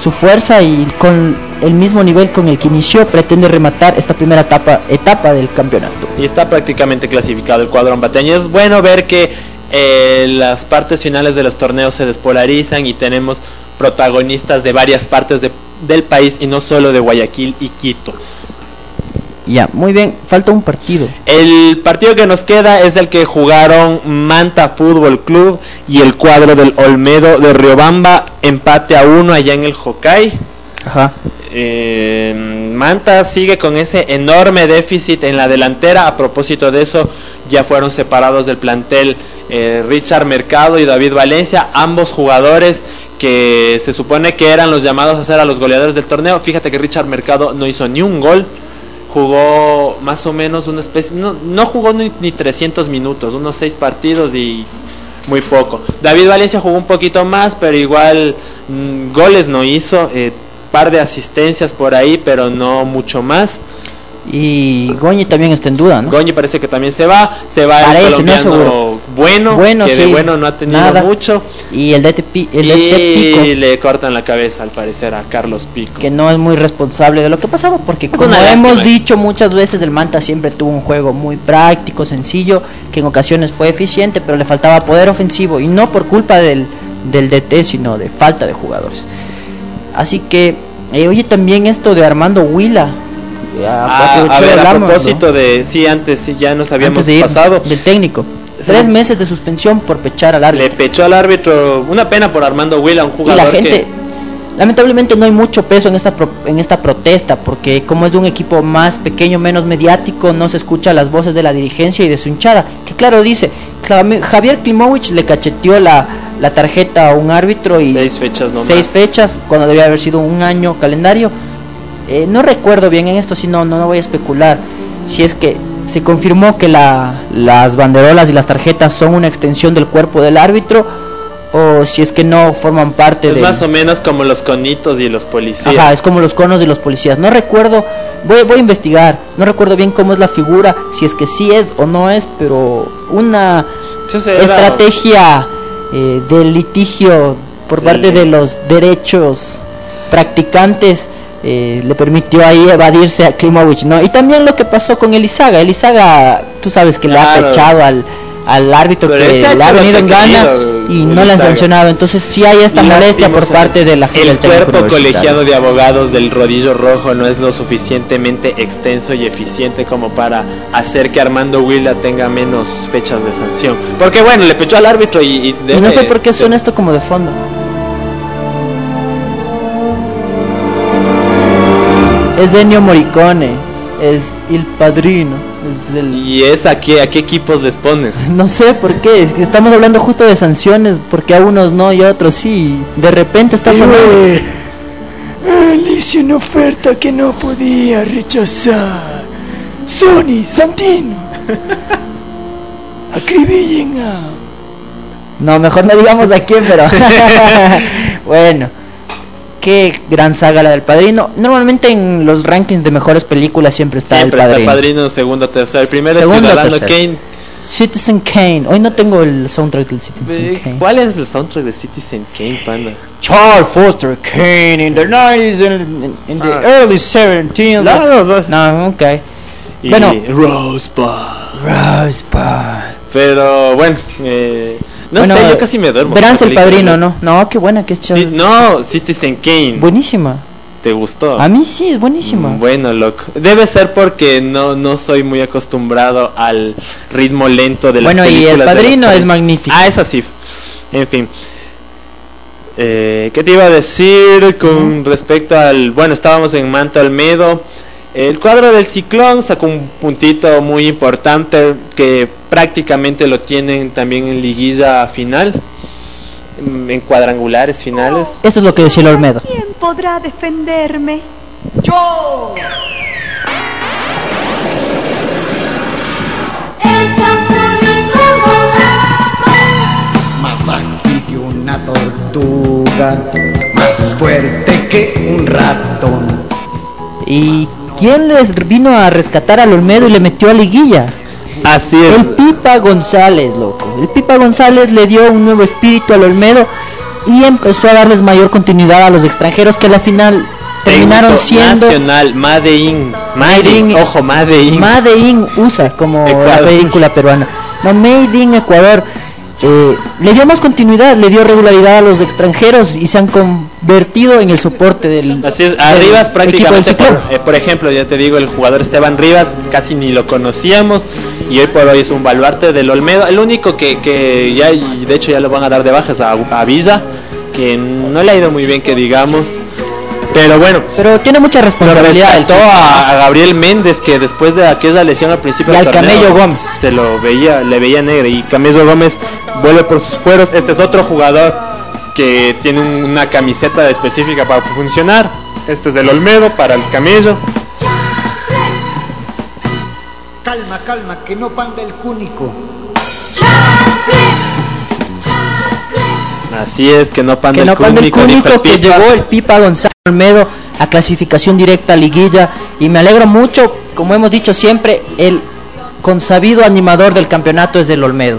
su fuerza y con el mismo nivel con el que inició pretende rematar esta primera etapa, etapa del campeonato. y está prácticamente clasificado el cuadro ambateño. Es bueno ver que eh, las partes finales de los torneos se despolarizan y tenemos protagonistas de varias partes de- del país y no solo de Guayaquil y Quito. Ya, muy bien, falta un partido. El partido que nos queda es el que jugaron Manta Fútbol Club y el cuadro del Olmedo de Riobamba, empate a uno allá en el Hokkay. Ajá. Eh, Manta sigue con ese enorme déficit en la delantera. A propósito de eso, ya fueron separados del plantel eh, Richard Mercado y David Valencia, ambos jugadores que se supone que eran los llamados a ser a los goleadores del torneo. Fíjate que Richard Mercado no hizo ni un gol. Jugó más o menos una especie, no, no jugó ni, ni 300 minutos, unos 6 partidos y muy poco. David Valencia jugó un poquito más, pero igual mm, goles no hizo, eh, par de asistencias por ahí, pero no mucho más. Y Goñi también está en duda, ¿no? Goñi parece que también se va, se va Parece, el no colombiano seguro. bueno, Bueno, que de sí, bueno no ha tenido nada. mucho. Y el DT, Pi- el DT y Pico, le cortan la cabeza al parecer a Carlos Pico. que no es muy responsable de lo que ha pasado, porque como hemos lástima. dicho muchas veces, el Manta siempre tuvo un juego muy práctico, sencillo, que en ocasiones fue eficiente, pero le faltaba poder ofensivo, y no por culpa del, del DT, sino de falta de jugadores. Así que, eh, oye, también esto de Armando Huila. Ah, a ver, a propósito de, sí, antes sí ya nos habíamos Antes de ir, pasado. del técnico. Tres meses de suspensión por pechar al árbitro. Le pechó al árbitro, una pena por Armando Huila, un y jugador la gente que lamentablemente no hay mucho peso en esta pro- en esta protesta porque como es de un equipo más pequeño menos mediático no se escucha las voces de la dirigencia y de su hinchada que claro dice Javier Klimowicz le cacheteó la, la tarjeta a un árbitro y seis fechas nomás. seis fechas cuando debía haber sido un año calendario Eh, no recuerdo bien en esto si no, no voy a especular si es que se confirmó que la, las banderolas y las tarjetas son una extensión del cuerpo del árbitro o si es que no forman parte es del- más o menos como los conitos y los policías. Ajá, es como los conos de los policías. No recuerdo, voy, voy a investigar. No recuerdo bien cómo es la figura, si es que sí es o no es, pero una estrategia eh, de litigio por parte de los derechos practicantes eh, le permitió ahí evadirse a Klimowicz, ¿no? Y también lo que pasó con Elizaga. Elizaga, tú sabes que le ha Claro. pechado al, al árbitro Pero que le ha venido en gana y no le han sancionado. Entonces sí hay esta molestia por parte de la gente El cuerpo colegiado de abogados del rodillo rojo no es lo suficientemente extenso y eficiente como para hacer que Armando Huila tenga menos fechas de sanción. Porque bueno, le pechó al árbitro y... Y, Y debe- no sé por qué suena esto como de fondo. Es Ennio Morricone, es el padrino, es el... ¿Y es a qué, a qué equipos les pones? No sé por qué, es que estamos hablando justo de sanciones, porque a unos no y a otros sí. De repente está sonando... Le hice una oferta que no podía rechazar. Sony, Santino. Acribillen a... No, mejor no digamos a quién, pero... bueno, qué gran saga la del padrino. Normalmente en los rankings de mejores películas siempre está Siempre el está padrino. segundo, tercero. El primero Segundo, es Ciudadano tercero. Kane. Citizen Kane. Hoy no tengo el soundtrack del Citizen Kane. ¿Cuál es el soundtrack de Citizen Kane, panda? Charles Foster Kane in the 90s and in the Ah. early 70s. No, no, no. No, ok. Y Bueno. Rosebud. Rosebud. Pero bueno, eh, no Bueno, sé, yo casi me duermo. Verán el padrino, ¿no? No, qué buena que es Sí, Charles. no, Citizen Kane. Buenísima. ¿Te gustó? A mí sí, es buenísima. Mm, Bueno, loco. Debe ser porque no, no soy muy acostumbrado al ritmo lento de las Bueno, y películas. El Padrino es 30. magnífico. Ah, esa sí. En fin. Eh, ¿Qué te iba a decir con respecto al... Bueno, estábamos en Manto Almedo. El cuadro del Ciclón sacó un puntito muy importante que prácticamente lo tienen también en liguilla final. mm, En cuadrangulares finales. Esto es lo que decía el Olmedo. ¿Quién podrá defenderme? Más ágil que una tortuga. Más fuerte que un ratón. ¿Y ¿quién les vino a rescatar al Olmedo y le metió a liguilla? Así es. El Pipa González, loco. El Pipa González le dio un nuevo espíritu al Olmedo y empezó a darles mayor continuidad a los extranjeros que a la final terminaron siendo Nacional, Made in. Made in. Ojo, Made in. Made in USA, como la película peruana. No, Made in Ecuador. Eh, le dio más continuidad, le dio regularidad a los extranjeros y se han convertido en el soporte del. Así es, a Rivas prácticamente, por, eh, por ejemplo, ya te digo, el jugador Esteban Rivas, casi ni lo conocíamos y hoy por hoy es un baluarte del Olmedo. El único que, que ya, y de hecho ya lo van a dar de bajas a, a Villa, que no le ha ido muy bien que digamos. Pero bueno, Pero tiene mucha lo responsabilidad. el rescató a, a Gabriel Méndez que después de aquella lesión al principio Y del al torneo, Camello Gómez. se lo veía, le veía negro y Camello Gómez vuelve por sus fueros. Este es otro jugador que tiene un- una camiseta específica para funcionar. Este es el Olmedo para el Camello. Calma, calma, que no panda el cúnico. Así es que no panda que el no cuando el cúnico, cúnico el que llegó el Pipa Gonzalo Olmedo a clasificación directa a liguilla y me alegro mucho, como hemos dicho siempre, el consabido animador del campeonato es el Olmedo.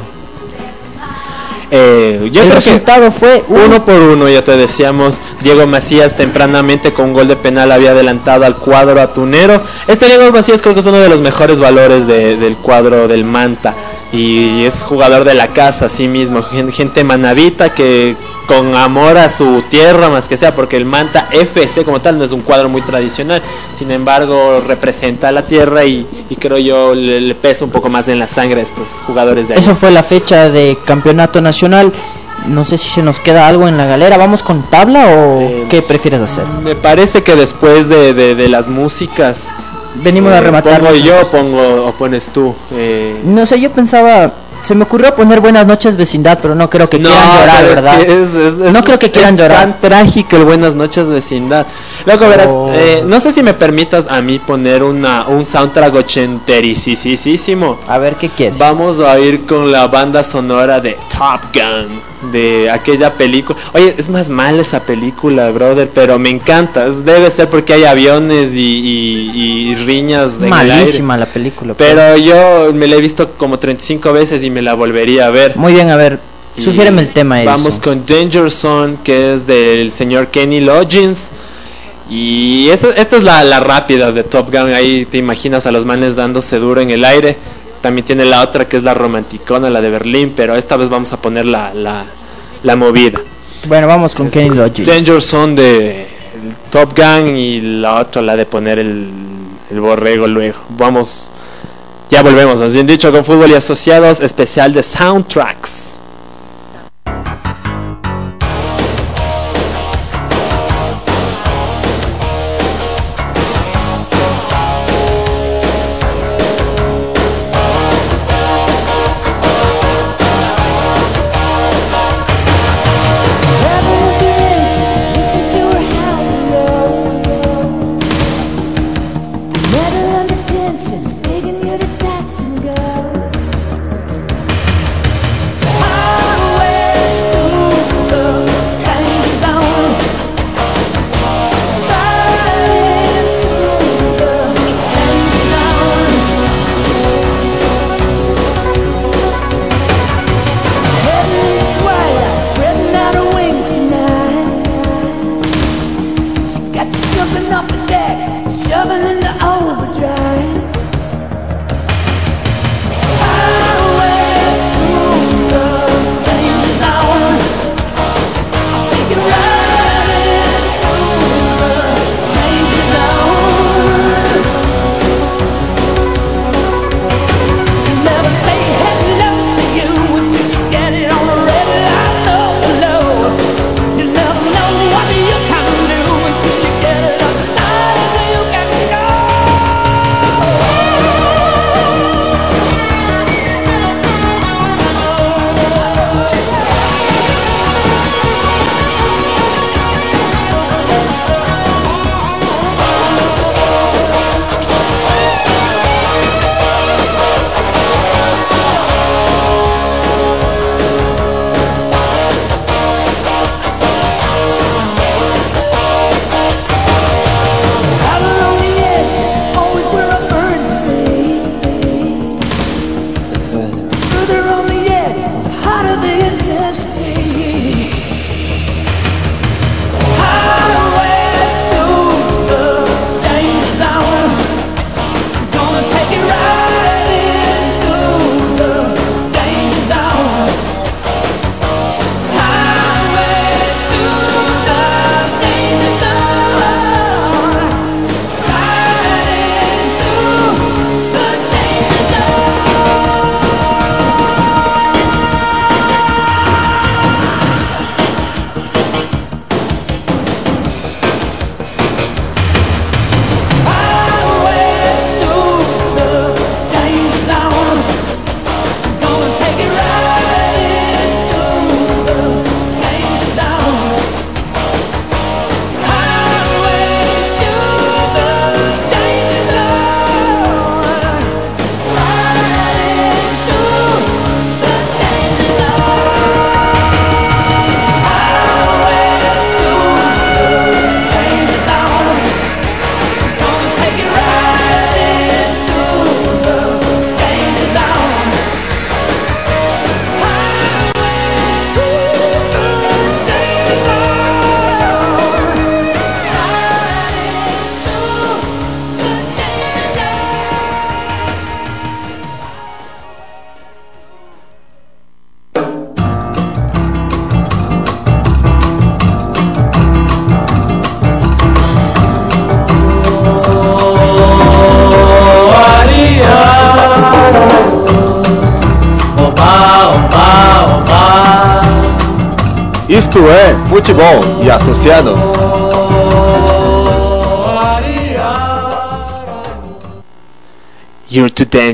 Eh, yo el resultado fue uno por uno, ya te decíamos, Diego Macías tempranamente con un gol de penal había adelantado al cuadro atunero. Este Diego Macías creo que es uno de los mejores valores de- del cuadro del Manta y es jugador de la casa, así mismo, gen- gente manadita que con amor a su tierra más que sea, porque el Manta FC como tal no es un cuadro muy tradicional, sin embargo representa a la tierra y, y creo yo le, le pesa un poco más en la sangre a estos jugadores de ahí. Eso fue la fecha de campeonato nacional. No sé si se nos queda algo en la galera. ¿Vamos con tabla o Eh, qué prefieres hacer? Me parece que después de, de- de las músicas Venimos a eh, rematar. pongo yo pongo o pones tú. eh, No sé, yo pensaba. Se me ocurrió poner buenas noches vecindad, pero no creo que no, quieran llorar, pero es ¿verdad? que es- es- No creo que quieran llorar. Tan trágico el Buenas noches vecindad. Luego verás, Oh. eh, no sé si me permitas a mí poner una un soundtrack ochenterisísimo. A ver qué quieres. Vamos a ir con la banda sonora de Top Gun, de aquella película. Oye, es más mala esa película, brother, pero me encanta. Debe ser porque hay aviones y, y- y riñas en el aire. Malísima la película. Pero yo me la he visto como 35 veces y me la volvería a ver. Muy bien, a ver. Sugiéreme el tema, Edison. Vamos con Danger Zone, que es del señor Kenny Loggins. Y eso- esta es la, la rápida de Top Gun. Ahí te imaginas a los manes dándose duro en el aire. También tiene la otra que es la romanticona, la de Berlín. Pero esta vez vamos a poner la, la, la movida. Bueno, vamos con Kenny Loggins. Danger Zone de Top Gun y la otra la de poner el, el borrego luego. Vamos, ya volvemos. Nos bien dicho con fútbol y asociados, especial de soundtracks.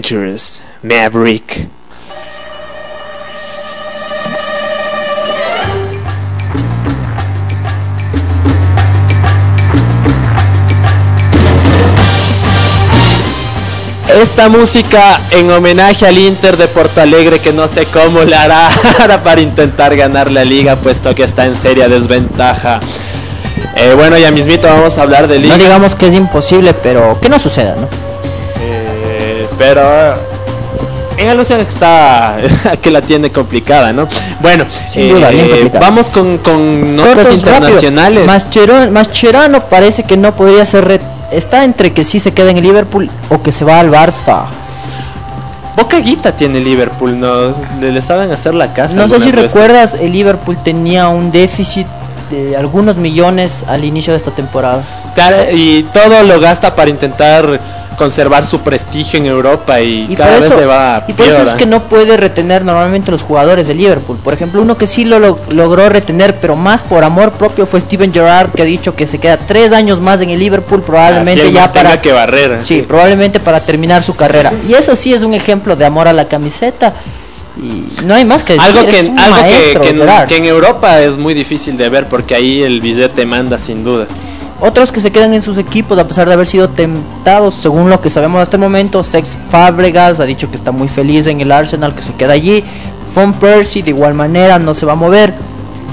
Dangerous, Maverick. Esta música en homenaje al Inter de Porto Alegre que no sé cómo le hará para intentar ganar la liga puesto que está en seria desventaja. Eh, bueno, ya mismito vamos a hablar de liga. No digamos que es imposible, pero que no suceda, ¿no? Eh, pero en alusión está que la tiene complicada, ¿no? Bueno, Sin duda, eh, vamos con, con notas Cortos, internacionales. Mascherano, Mascherano parece que no podría ser... re- Está entre que sí se queda en el Liverpool o que se va al Barça. Boca guita tiene Liverpool, no le, le saben hacer la casa. No sé si veces. recuerdas, el Liverpool tenía un déficit de algunos millones al inicio de esta temporada. Y todo lo gasta para intentar conservar su prestigio en Europa y, cada eso, vez le va a y por eso es peor, que ¿eh? no puede retener normalmente los jugadores de Liverpool. Por ejemplo, uno que sí lo, lo- logró retener, pero más por amor propio, fue Steven Gerrard, que ha dicho que se queda tres años más en el Liverpool, probablemente Así ya para que barrer. Sí, probablemente para terminar su carrera. Y eso sí es un ejemplo de amor a la camiseta. Y no hay más que decir. Algo que, algo que, maestro, que en, Gerrard. que en Europa es muy difícil de ver porque ahí el billete manda sin duda. Otros que se quedan en sus equipos a pesar de haber sido tentados, según lo que sabemos hasta el momento, Sex Fábregas ha dicho que está muy feliz en el Arsenal, que se queda allí. Von Persie de igual manera no se va a mover.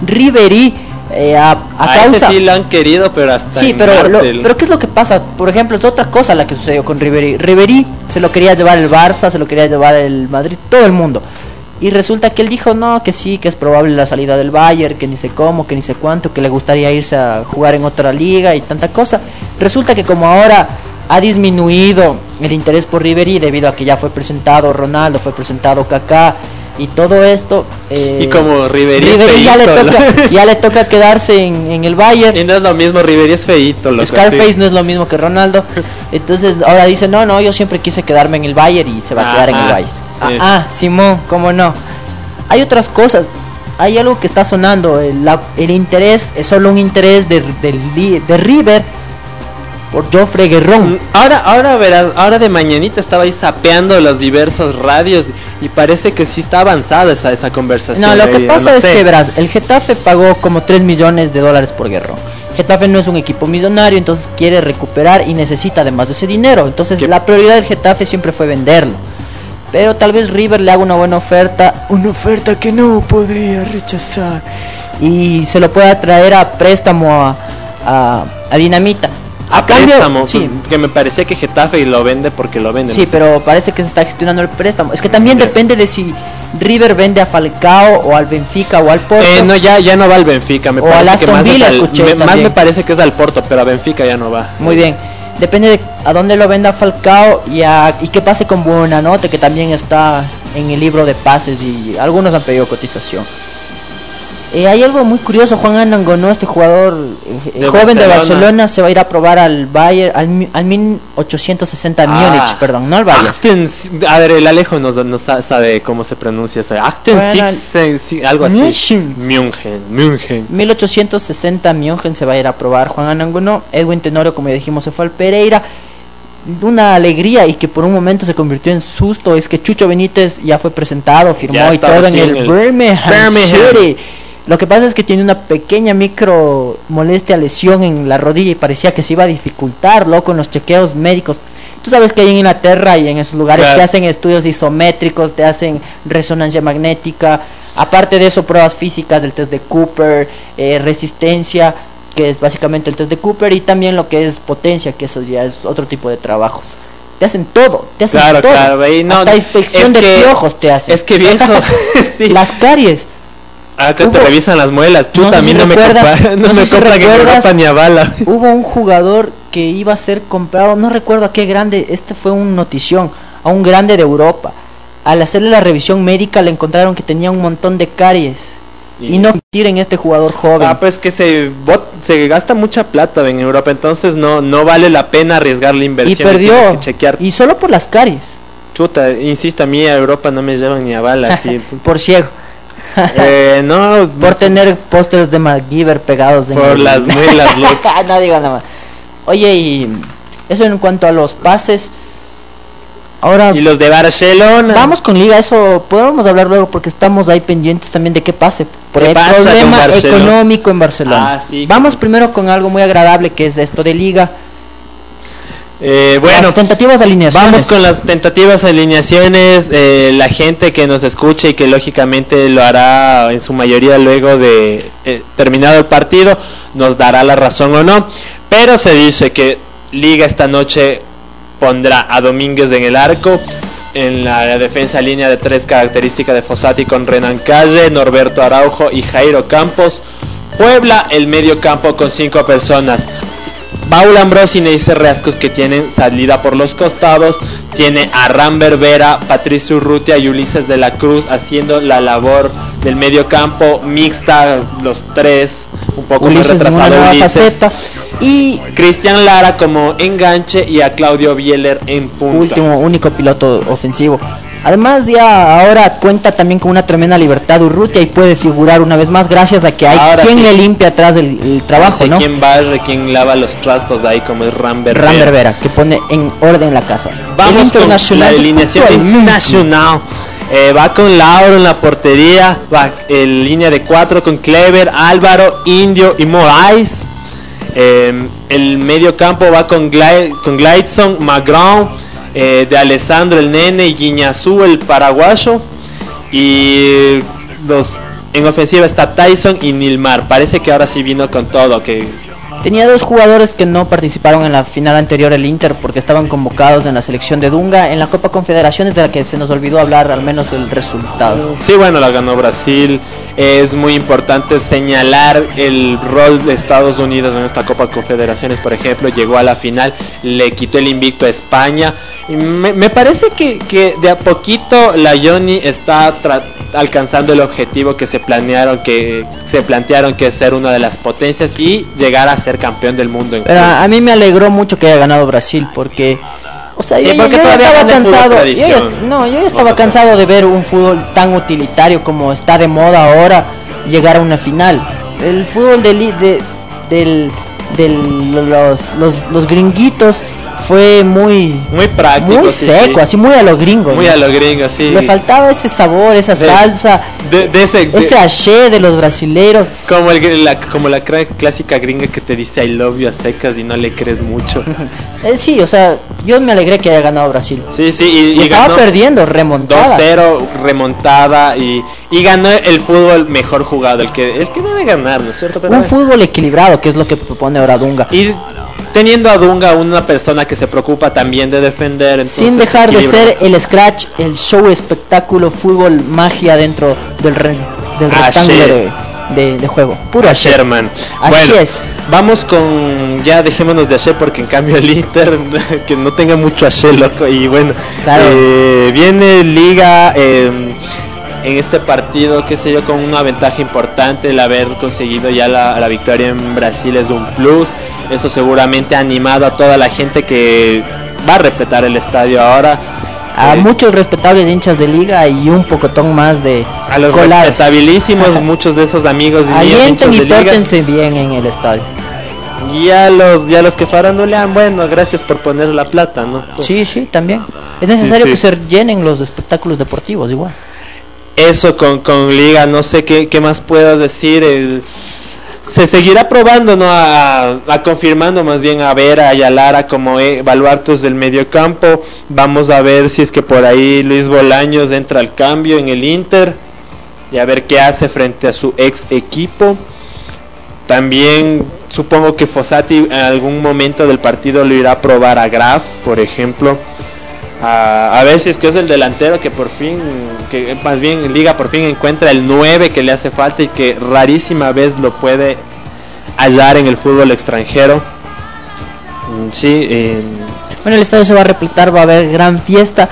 Ribery eh, a, a A, ese causa sí lo han querido, pero hasta Sí, pero, lo- pero ¿qué es lo que pasa? Por ejemplo, es otra cosa la que sucedió con Ribery. Ribery se lo quería llevar el Barça, se lo quería llevar el Madrid, todo el mundo. Y resulta que él dijo no, que sí, que es probable la salida del Bayern, que ni sé cómo, que ni sé cuánto, que le gustaría irse a jugar en otra liga y tanta cosa. Resulta que como ahora ha disminuido el interés por Ribery debido a que ya fue presentado Ronaldo, fue presentado Kaká y todo esto. eh, Y como Ribery es ya le toca, ya le toca quedarse en, en el Bayern. Y no es lo mismo, Ribery es feíto. loco, Scarface sí. no es lo mismo que Ronaldo. Entonces ahora dice, no, no, yo siempre quise quedarme en el Bayern y se va a quedar en el Bayern. Ah, sí. ah, Simón, ¿cómo no? Hay otras cosas. Hay algo que está sonando. El, la- el interés es solo un interés de, de River por Joffre Guerrón. Mm, Ahora, ahora verás, ahora de mañanita estaba ahí sapeando las diversas radios y parece que sí está avanzada esa, esa conversación. No, lo que pasa no es sé. que, verás, el Getafe pagó como 3 millones de dólares por Guerrero. Getafe no es un equipo millonario, entonces quiere recuperar y necesita además de ese dinero. Entonces ¿Qué? la prioridad del Getafe siempre fue venderlo. Pero tal vez River le haga una buena oferta, una oferta que no podría rechazar. Y se lo pueda traer a préstamo a, a, a Dinamita. A cambio- préstamo, sí, que me parecía que Getafe lo vende porque lo vende. Sí, no sé. pero parece que se está gestionando el préstamo. Es que también Ya. depende de si River vende a Falcao o al Benfica o al Porto. Eh, no, ya, ya no va al Benfica, me O al parece que más, es al- me- más también. me parece que es al Porto, pero a Benfica ya no va. Muy bien. Depende de a dónde lo venda Falcao y, a, y qué pase con Buenanote, que también está en el libro de pases y algunos han pedido cotización. Eh, hay algo muy curioso, Juan Anangonó, este jugador eh, De joven de Barcelona. Se va a ir a probar al Bayern, al, al 1860 Múnich, perdón, no al Bayern. Achten, a ver, el Alejo nos, nos sa- sabe cómo se pronuncia eso. Achten, Bueno, Six- algo así. München. München, München. 1860 München se va a ir a probar Juan Anangonó. Edwin Tenorio, como ya dijimos, se fue al Pereira. Una alegría y que por un momento se convirtió en susto es que Chucho Benítez ya fue presentado, firmó y todo en el, el Birmingham, Birmingham. City. Lo que pasa es que tiene una pequeña micro molestia, lesión en la rodilla y parecía que se iba a dificultar, loco, en los chequeos médicos. Tú sabes que ahí en Inglaterra y en esos lugares Claro. te hacen estudios isométricos, te hacen resonancia magnética, aparte de eso pruebas físicas, el test de Cooper, eh, resistencia, que es básicamente el test de Cooper, y también lo que es potencia, que eso ya es otro tipo de trabajos. Te hacen todo, te hacen Claro, todo. claro, no, Hasta inspección de que- piojos te hacen. Es que viejo, sí. Las caries. Acá te Hubo- revisan las muelas. No mí si no me recuerdas- no no me si recuerdas- Europa ni a bala. Hubo un jugador que iba a ser comprado, no recuerdo a qué grande, este fue un notición, a un grande de Europa. Al hacerle la revisión médica le encontraron que tenía un montón de caries. Y, no tiren este jugador joven. Ah, pues que se bot- se gasta mucha plata en Europa, entonces no no vale la pena arriesgar la y inversión. perdió. que chequear. Y solo por las caries. Chuta, insisto, a mí a Europa no me llevan ni a bala, así. Por ciego. Eh, no, Por tener pósters de MacGyver pegados en Por el- las muelas, loco. no digo nada más. Oye, y eso en cuanto a los pases. Ahora y los de Barcelona. vamos con Liga, eso podemos hablar luego porque estamos ahí pendientes también de qué pase. Por ¿Qué el problema económico en Barcelona. Ah, sí, vamos que- primero con algo muy agradable que es esto de Liga. Eh, bueno, Las tentativas alineaciones. Vamos con las tentativas alineaciones. eh, la gente que nos escuche y que lógicamente lo hará en su mayoría luego de eh, terminado el partido, nos dará la razón o no. Pero se dice que Liga esta noche pondrá a Domínguez en el arco. En la defensa línea de tres características de Fossati con Renan Calle, Norberto Araujo y Jairo Campos. Puebla el medio campo con cinco personas. Paul Ambrosi y Neisser Reascos que tienen salida por los costados. Tiene a Ramber Vera, Patricio Urrutia y Ulises de la Cruz haciendo la labor del medio campo mixta, los tres, un poco más Ulises una retrasado Ulises. faceta. Y Cristian Lara como enganche y a Claudio Bieler en punta. último, único piloto ofensivo. Además ya ahora cuenta también con una tremenda libertad Urrutia y puede figurar una vez más gracias a que hay Ahora quien sí. le limpia atrás el, el trabajo, sé ¿no? quién barre, quién lava los trastos ahí como es Ramber Ram Vera. Que pone en orden la casa. Vamos con la alineación internacional. Eh, va con Lauro en la portería, va en línea de cuatro con Clever, Álvaro, Indio y Moraes. Eh, el medio campo va con, Glide, con Glideson, eh, de Alessandro el Nene y Guiñazú el paraguayo. Y los en ofensiva está Tyson y Nilmar. Parece que ahora sí vino con todo, que Tenía dos jugadores que no participaron en la final anterior el Inter porque estaban convocados en la selección de Dunga en la Copa Confederaciones de la que se nos olvidó hablar al menos del resultado. Sí, bueno, la ganó Brasil. Es muy importante señalar el rol de Estados Unidos en esta Copa Confederaciones, por ejemplo, llegó a la final, le quitó el invicto a España. Y me, me parece que, que de a poquito la Johnny está alcanzando el objetivo que se planearon, que se plantearon que es ser una de las potencias y llegar a ser campeón del mundo. En Pero a mí me alegró mucho que haya ganado Brasil porque o sea, Sí, yo, ya estaba cansado. yo ya- tradición. no, yo ya estaba cansado de ver un fútbol tan utilitario como está de moda ahora llegar a una final. El fútbol de, de del, del- los, los, los gringuitos fue muy muy práctico, muy sí, seco, sí. así muy a lo gringo. muy ¿no? a los gringos, sí. Le faltaba ese sabor, esa De- salsa, de- de ese- ese haché de los brasileros. Como, el- la, como la clásica gringa que te dice I love you a secas y no le crees mucho. Eh, sí, o sea, yo me alegré que haya ganado Brasil. Sí, sí, y, Y y estaba ganó perdiendo, remontada. 2-0, remontada y, y ganó el fútbol mejor jugado, el que, el que debe ganar, ¿no es cierto? Pero- Un fútbol equilibrado, que es lo que propone ahora Dunga. y teniendo a Dunga una persona que se preocupa también de defender. Sin dejar de ser el scratch, el show espectáculo, fútbol, magia dentro del, re- del rectángulo de, de- de juego. Puro a Ashe. Sherman. Así Bueno, es. vamos con. Ya dejémonos de Ashe porque en cambio el Inter que no tenga mucho Ashe, loco. Y bueno, Claro. eh, viene Liga eh, en este partido, qué sé yo, con una ventaja importante. El haber conseguido ya la, la victoria en Brasil es un plus. Eso seguramente ha animado a toda la gente que va a respetar el estadio ahora. A Eh, muchos respetables hinchas de liga y un pocotón más de a los respetabilísimos, muchos de esos amigos míos, hinchas Alienten y de liga. bien en el estadio. Y a los, ya los que farandulean, bueno, gracias por poner la plata, ¿no? Sí, sí, también. Es necesario sí. que se llenen los espectáculos deportivos igual. Eso con, con Liga, no sé qué, qué más puedas decir. el- se seguirá probando, ¿no? A, a confirmando más bien a ver a Yalara como baluartos del medio campo. Vamos a ver si es que por ahí Luis Bolaños entra al cambio en el Inter y a ver qué hace frente a su ex equipo. También supongo que Fossati en algún momento del partido lo irá a probar a Graf, por ejemplo. A, a ver si es que es el delantero que por fin, que más bien Liga por fin encuentra el 9 que le hace falta y que rarísima vez lo puede hallar en el fútbol extranjero. Mm, Sí, Bueno, el estadio se va a repletar, va a haber gran fiesta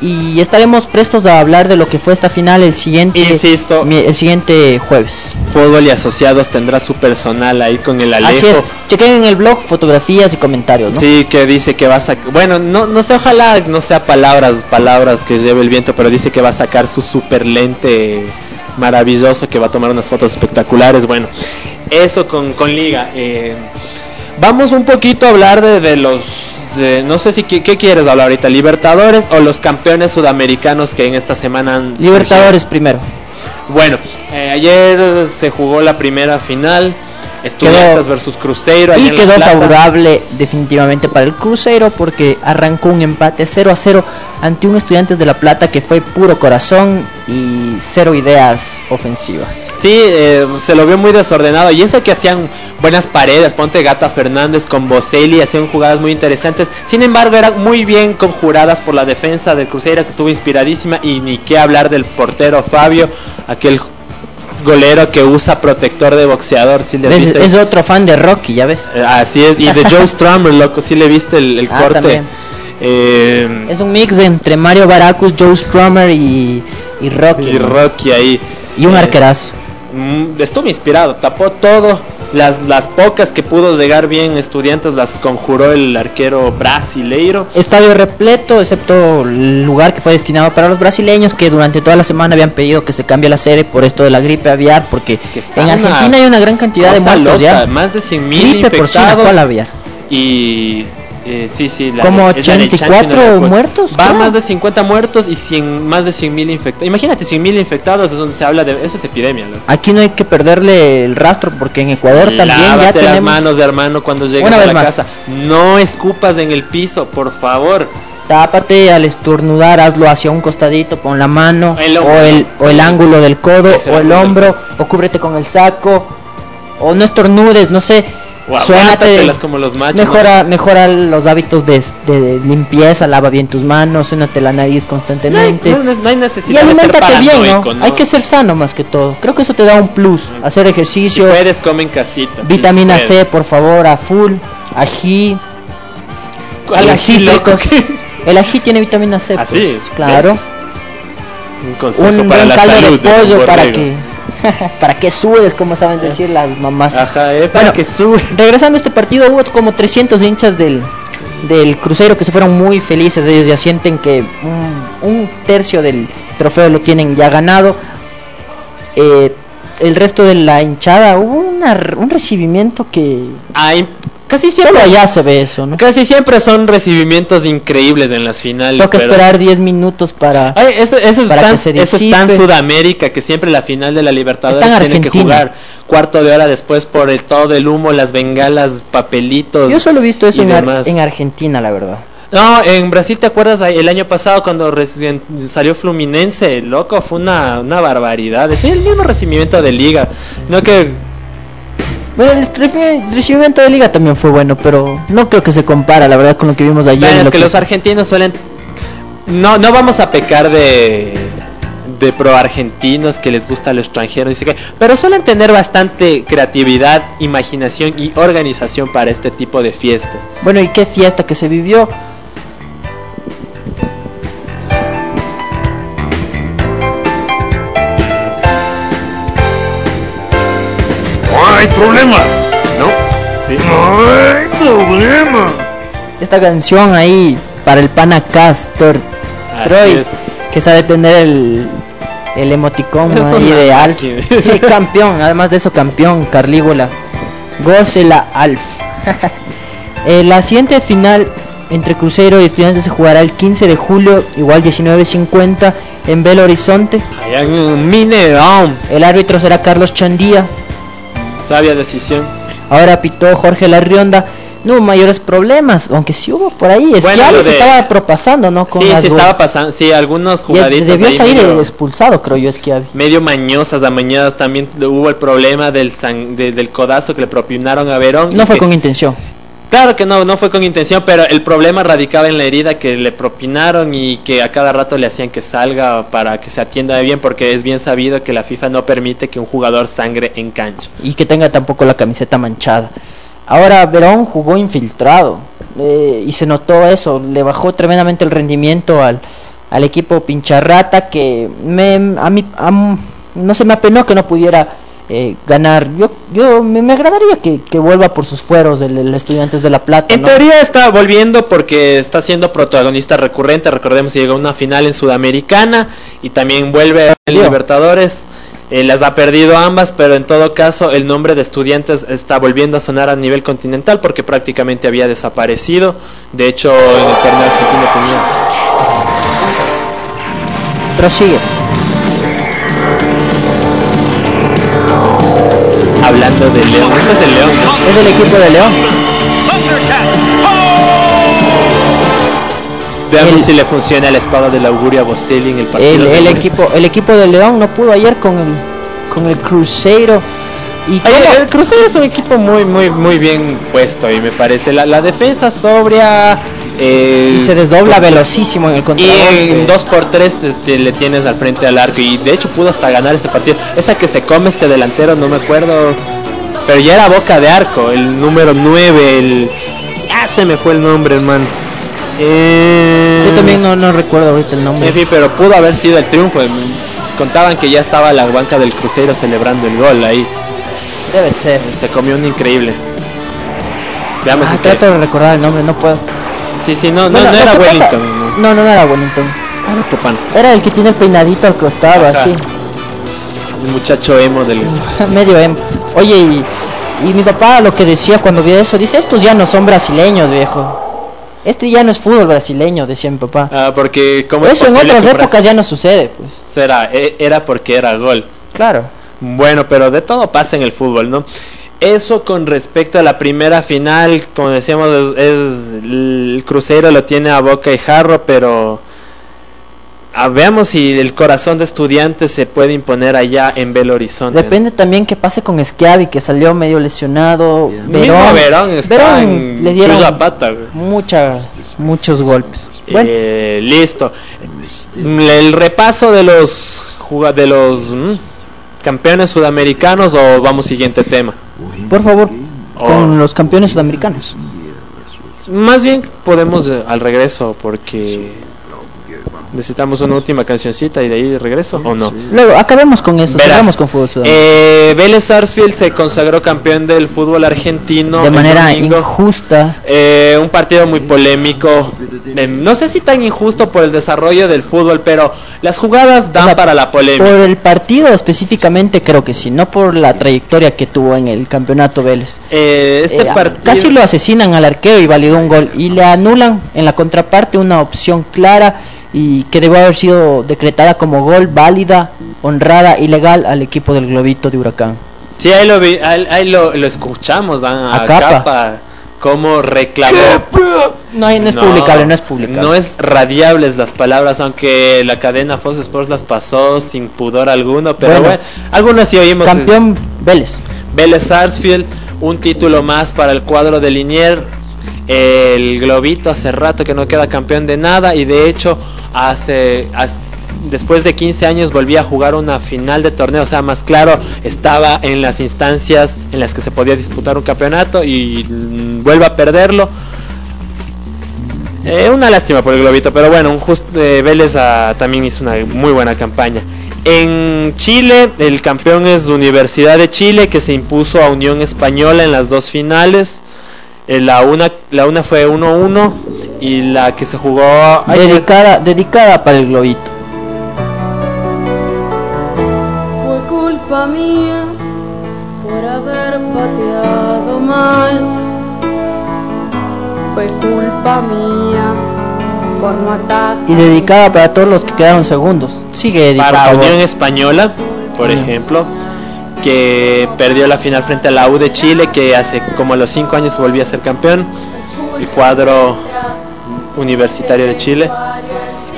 y estaremos prestos a hablar de lo que fue esta final el siguiente Insisto. el siguiente jueves. Fútbol y Asociados tendrá su personal ahí con el Alejo. Así es. Chequen en el blog fotografías y comentarios, ¿no? Sí, que dice que va a sacar, bueno, no, no sé, ojalá no sea palabras, palabras que lleve el viento, pero dice que va a sacar su super lente maravilloso que va a tomar unas fotos espectaculares. Bueno, eso con, con Liga. Eh, vamos un poquito a hablar de, de los... de- no sé si qué, qué quieres hablar ahorita, Libertadores o los campeones sudamericanos que en esta semana han Libertadores primero. bueno, eh, ayer se jugó la primera final, Estudiantes Quedó- versus Cruzeiro. Y quedó favorable definitivamente para el Cruzeiro porque arrancó un empate 0 a 0 ante un Estudiantes de La Plata que fue puro corazón y cero ideas ofensivas. Sí, eh, se lo vio muy desordenado. Y eso que hacían buenas paredes, ponte Gata Fernández con Boselli, hacían jugadas muy interesantes. Sin embargo, eran muy bien conjuradas por la defensa del Cruzeiro, que estuvo inspiradísima. Y ni qué hablar del portero Fabio, aquel golero que usa protector de boxeador. ¿sí le Es, viste? es otro fan de Rocky, ya ves. Eh, Así es, y de Joe Strummer, loco, sí le viste el, el Ah, corte. también. Eh, Es un mix entre Mario Baracus, Joe Strummer y, y Rocky. y ¿no? Rocky ahí. Y un Eh, arquerazo. Mm, estuvo inspirado, tapó todo. Las, las pocas que pudo llegar bien estudiantes las conjuró el arquero brasileiro. Estadio repleto, excepto el lugar que fue destinado para los brasileños que durante toda la semana habían pedido que se cambie la sede por esto de la gripe aviar, porque en Argentina hay una gran cantidad de muertos loca, ya. Más de 100 mil Gripe porcina infectados. cual aviar. Y eh, sí, sí, la Como del 84 chancho, no recuerdo. muertos, Va más de 50 muertos y 100, más de 100 mil infectados. Imagínate 100 mil infectados, es donde se habla de. Eso es epidemia, loco. Aquí no hay que perderle el rastro porque en Ecuador también ya Lávate las tenemos manos de hermano cuando llegas Una a vez la más. casa. No escupas en el piso, por favor. Tápate al estornudar, hazlo hacia un costadito, pon la mano El o, el, ¿no? o el ángulo del codo o el hombro o cúbrete con el saco o no estornudes, no sé. Suénate, como los machos. mejora, mejora los hábitos de, de limpieza, lava bien tus manos, suénate la nariz ¿no? No hay, constantemente. no- no hay Y necesidad de ser aliméntate bien, ¿no? Hay que ser sano más que todo. Creo que eso te da un plus. Hacer Si ejercicio, puedes, come en casita. sí, vitamina si C, puedes. por favor, a full, ají. ¿Cuál el ají, ají, loco? ricos. El ají tiene vitamina C. ¿Ah, pues? Claro. Un consejo Un para buen la caldo salud de pollo para que para que sudes, como saben decir las mamás. Ajá, eh, para Bueno, que sube. Regresando a este partido hubo como 300 hinchas del del Cruzeiro que se fueron muy felices, ellos ya sienten que un, un tercio del trofeo lo tienen ya ganado. Eh, el resto de la hinchada hubo una un recibimiento que Ay, casi siempre. solo allá se ve eso, ¿no? Casi siempre son recibimientos increíbles en las finales. Toca pero- esperar 10 minutos para Ay, eso, eso es para tan, que se eso es tan. Sudamérica que siempre la final de la Libertadores en tienen que Argentina. jugar cuarto de hora después por el, todo el humo, las bengalas, papelitos. Yo solo he visto eso en, Ar- en Argentina, la verdad. No, en Brasil, ¿te acuerdas el año pasado cuando salió Fluminense? Loco, fue una, una barbaridad. Es el mismo recibimiento de liga. No que Bueno, el reci- el recibimiento de liga también fue bueno, pero no creo que se compara, la verdad, con lo que vimos ayer. Bueno, es lo que los argentinos suelen. No, no vamos a pecar de. de pro argentinos que les gusta lo extranjero, dice que. Pero suelen tener bastante creatividad, imaginación y organización para este tipo de fiestas. Bueno, ¿y qué fiesta que se vivió? Hay problema. ¿No? Sí. No hay problema. Esta canción ahí para el pana Castor Así Troy, es. que sabe tener el, el emoticón Es ahí de Alf. campeón, además de eso, campeón, Carlígula. Gócela Alf. Eh, la siguiente final entre Cruzeiro y Estudiantes se jugará el 15 de julio, igual 19.50 en Belo Horizonte. Allá en Mineirão. El árbitro será Carlos Chandía. Sabia decisión. Ahora pitó Jorge Larrionda. No hubo mayores problemas, aunque sí hubo por ahí. Es Bueno, que lo se de- estaba propasando, ¿no? Con Sí, go- estaba pasando. Sí, algunos Y jugaditos. debió salir medio- expulsado, creo yo, Esquiavi. medio mañosas, amañadas. También hubo el problema del, san- de- del codazo que le propinaron a Verón. No fue que- con intención. Claro que no, no fue con intención, pero el problema radicaba en la herida que le propinaron y que a cada rato le hacían que salga para que se atienda bien, porque es bien sabido que la FIFA no permite que un jugador sangre en cancha. Y que tenga tampoco la camiseta manchada. Ahora Verón jugó infiltrado. eh, y se notó eso. Le bajó tremendamente el rendimiento al, al equipo Pincharrata. Que me, a mí no se me apenó que no pudiera eh, ganar. Yo, yo me, me agradaría que, que vuelva por sus fueros el, el Estudiantes de La Plata. En ¿no? teoría está volviendo porque está siendo protagonista recurrente. Recordemos que llegó a una final en Sudamericana y también vuelve en. Libertadores. Eh, las ha perdido ambas, pero en todo caso el nombre de estudiantes está volviendo a sonar a nivel continental porque prácticamente había desaparecido. De hecho, en el torneo argentino tenía... Prosigue. Hablando de León, es el León. Es del equipo de León. Veamos El- si le funciona la espada del augurio a Boselli en el partido. El, el equipo, el equipo de León no pudo ayer con el, con el Cruzeiro. Y cómo- el Cruzeiro es un equipo muy, muy, muy bien puesto y me parece. La, la defensa sobria. eh, y se desdobla con- velocísimo en el Y contragolpe. en 2x3 te, te le tienes al frente al arco. Y de hecho pudo hasta ganar este partido. Esa que se come este delantero, no me acuerdo. Pero ya era boca de arco. El número 9. El... Ya se me fue el nombre, hermano. Eh, Yo también no, no recuerdo ahorita el nombre. En fin, pero pudo haber sido el triunfo. Contaban que ya estaba la banca del Cruzeiro celebrando el gol ahí. Debe ser. Se comió un increíble. Veamos Ah, que- trato de recordar el nombre, no puedo. Sí, sí, no, no, Bueno, no lo era pasa- Wellington. no. No, era Wellington. Era Copán. Era el que tiene el peinadito al costado, Ajá. así. El muchacho emo del. Medio em. Oye, y, y mi papá lo que decía cuando vio eso, dice, estos ya no son brasileños, viejo. Este ya no es fútbol brasileño, decía mi papá. Ah, porque como es Eso en otras épocas ya no sucede, pues. Eso era, e- era porque era gol. Claro. Bueno, pero de todo pasa en el fútbol, ¿no? Eso con respecto a la primera final, como decíamos, es, es- el Cruzeiro lo tiene a boca y jarro, pero ah, veamos si el corazón de estudiantes se puede imponer allá en Belo Horizonte. Depende también qué pase con Schiavi, que salió medio lesionado. Mismo Verón, Verón está Verón en le dieron pata, muchas, muchos golpes. Bueno, Eh, listo. Mm, El repaso de los juga- de los mm, campeones sudamericanos o vamos siguiente tema. por favor, Oh. con los campeones sudamericanos. Más bien podemos eh, al regreso porque necesitamos una última cancioncita y de ahí regreso o no. Luego, acabemos con eso, cerramos con fútbol. Eh, Vélez Sarsfield se consagró campeón del fútbol argentino de manera injusta. Eh, un partido muy polémico. Eh, no sé si tan injusto por el desarrollo del fútbol, pero las jugadas dan O sea, para la polémica. Por el partido específicamente creo que sí, no por la trayectoria que tuvo en el campeonato Vélez. Eh, este Eh, partido Casi lo asesinan al arquero y validó un gol y le anulan en la contraparte una opción clara y que debe haber sido decretada como gol válida, honrada y legal al equipo del Globito de Huracán. Sí, ahí lo, vi- ahí, ahí lo, lo escuchamos a, A a Capa. Capa, cómo reclamó. No, no es publicable, no es publicable. No es radiables las palabras, aunque la cadena Fox Sports las pasó sin pudor alguno, pero Bueno. bueno, algunas sí oímos. Campeón Vélez. Vélez Sarsfield, un título más para el cuadro de Linier. El Globito hace rato que no queda campeón de nada y de hecho hace, después de 15 años volvía a jugar una final de torneo, o sea, más claro, estaba en las instancias en las que se podía disputar un campeonato y mm, vuelve a perderlo. Eh, una lástima por el Globito, pero bueno, un just, eh, Vélez ah, también hizo una muy buena campaña. En Chile, el campeón es Universidad de Chile, que se impuso a Unión Española en las dos finales. Eh, la, una, la una fue 1-1 y la que se jugó ayer- Dedicada, dedicada para el Globito. Fue culpa mía por haber pateado mal. Fue culpa mía por matar. Y dedicada para todos los que quedaron segundos. Sigue, Eddie, por para favor. Unión Española, por ejemplo, que perdió la final frente a la U de Chile, que hace como los 5 años volvía a ser campeón. El cuadro universitario de Chile.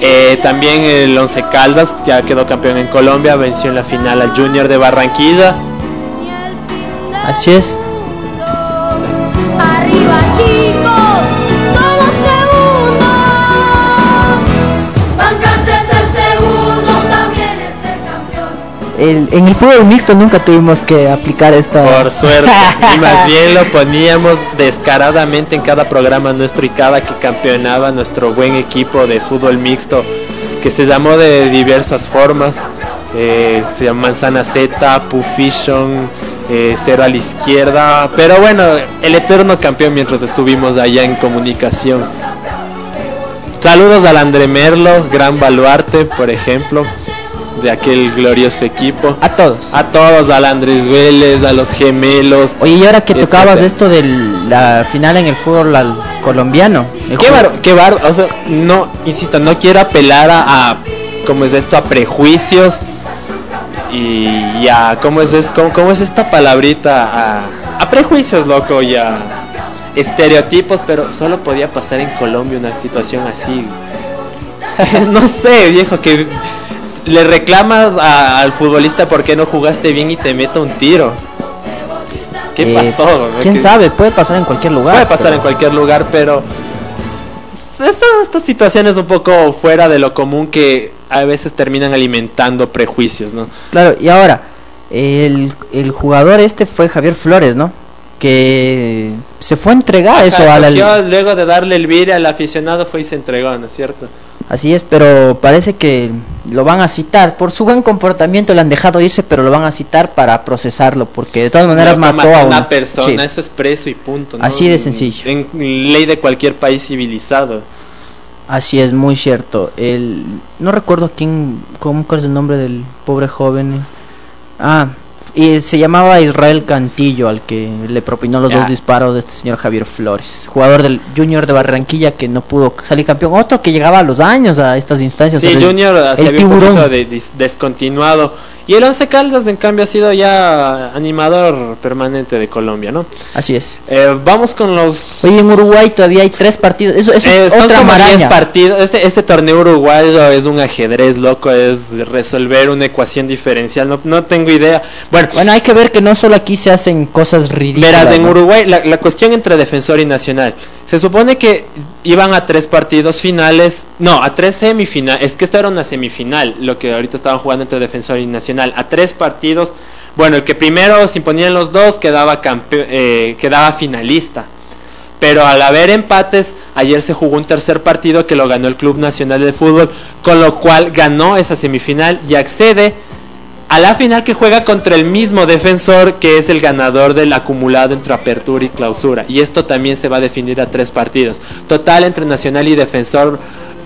Eh, también el Once Caldas, ya quedó campeón en Colombia, venció en la final al Junior de Barranquilla. Así es. El- en el fútbol mixto nunca tuvimos que aplicar esta. Por suerte. y más bien lo poníamos descaradamente en cada programa nuestro y cada que campeonaba nuestro buen equipo de fútbol mixto, que se llamó de diversas formas. Eh, se llama Manzana Z, Pufishon, eh, Cero a la izquierda. Pero bueno, el eterno campeón mientras estuvimos allá en comunicación. Saludos al André Merlo, gran baluarte, por ejemplo. De aquel glorioso equipo. A todos. A todos, al Andrés Vélez, a los gemelos. Oye, y ahora que etcétera. tocabas esto de la final en el fútbol al- colombiano. Qué bar, qué bar, o sea, no, insisto, no quiero apelar a, a ¿cómo es esto? A prejuicios y, y a, ¿cómo es, es cómo, cómo es esta palabrita? A, a prejuicios, loco, y a estereotipos, pero solo podía pasar en Colombia una situación así. no sé, viejo, que le reclamas a- al futbolista por qué no jugaste bien y te meta un tiro. ¿Qué Eh, pasó? ¿Quién ¿Qué- sabe? Puede pasar en cualquier lugar. Puede pasar pero- en cualquier lugar, pero esta, esta situación es un poco fuera de lo común que a veces terminan alimentando prejuicios, ¿no? Claro, y ahora, el, el jugador este fue Javier Flores, ¿no? Que se fue a entregar eso a la luego de darle el vire al aficionado fue y se entregó, ¿no es cierto? Así es, pero parece que lo van a citar. Por su buen comportamiento le han dejado irse, pero lo van a citar para procesarlo, porque de todas maneras Loco, mató a una uno. persona, Sí. eso es preso y punto. ¿no? Así de sencillo. En, en ley de cualquier país civilizado. Así es, muy cierto. El, no recuerdo quién, cómo, es el nombre del pobre joven. Ah, y se llamaba Israel Cantillo, al que le propinó los Ya. dos disparos de este señor Javier Flores, jugador del Junior de Barranquilla que no pudo salir campeón. Otro que llegaba a los años a estas instancias. Sí, el- Junior se el había un tiburón. de- dis- descontinuado. Y el Once Caldas, en cambio, ha sido ya animador permanente de Colombia, ¿no? Así es. Eh, vamos con los Oye, en Uruguay todavía hay tres partidos. Eso, eso Eh, es son otra como 10 maraña. partidos. Este, este torneo uruguayo es un ajedrez loco, es resolver una ecuación diferencial. No, no tengo idea. Bueno, Bueno, hay que ver que no solo aquí se hacen cosas ridículas. verás, en ¿no? Uruguay la, la cuestión entre defensor y nacional. Se supone que iban a tres partidos finales. No, a tres semifinales. Es que esto era una semifinal, lo que ahorita estaban jugando entre defensor y nacional. A tres partidos. Bueno, el que primero se imponían los dos quedaba, eh, quedaba finalista. Pero al haber empates, ayer se jugó un tercer partido que lo ganó el Club Nacional de Fútbol, con lo cual ganó esa semifinal y accede a la final que juega contra el mismo defensor que es el ganador del acumulado entre apertura y clausura. Y esto también se va a definir a tres partidos. Total entre Nacional y Defensor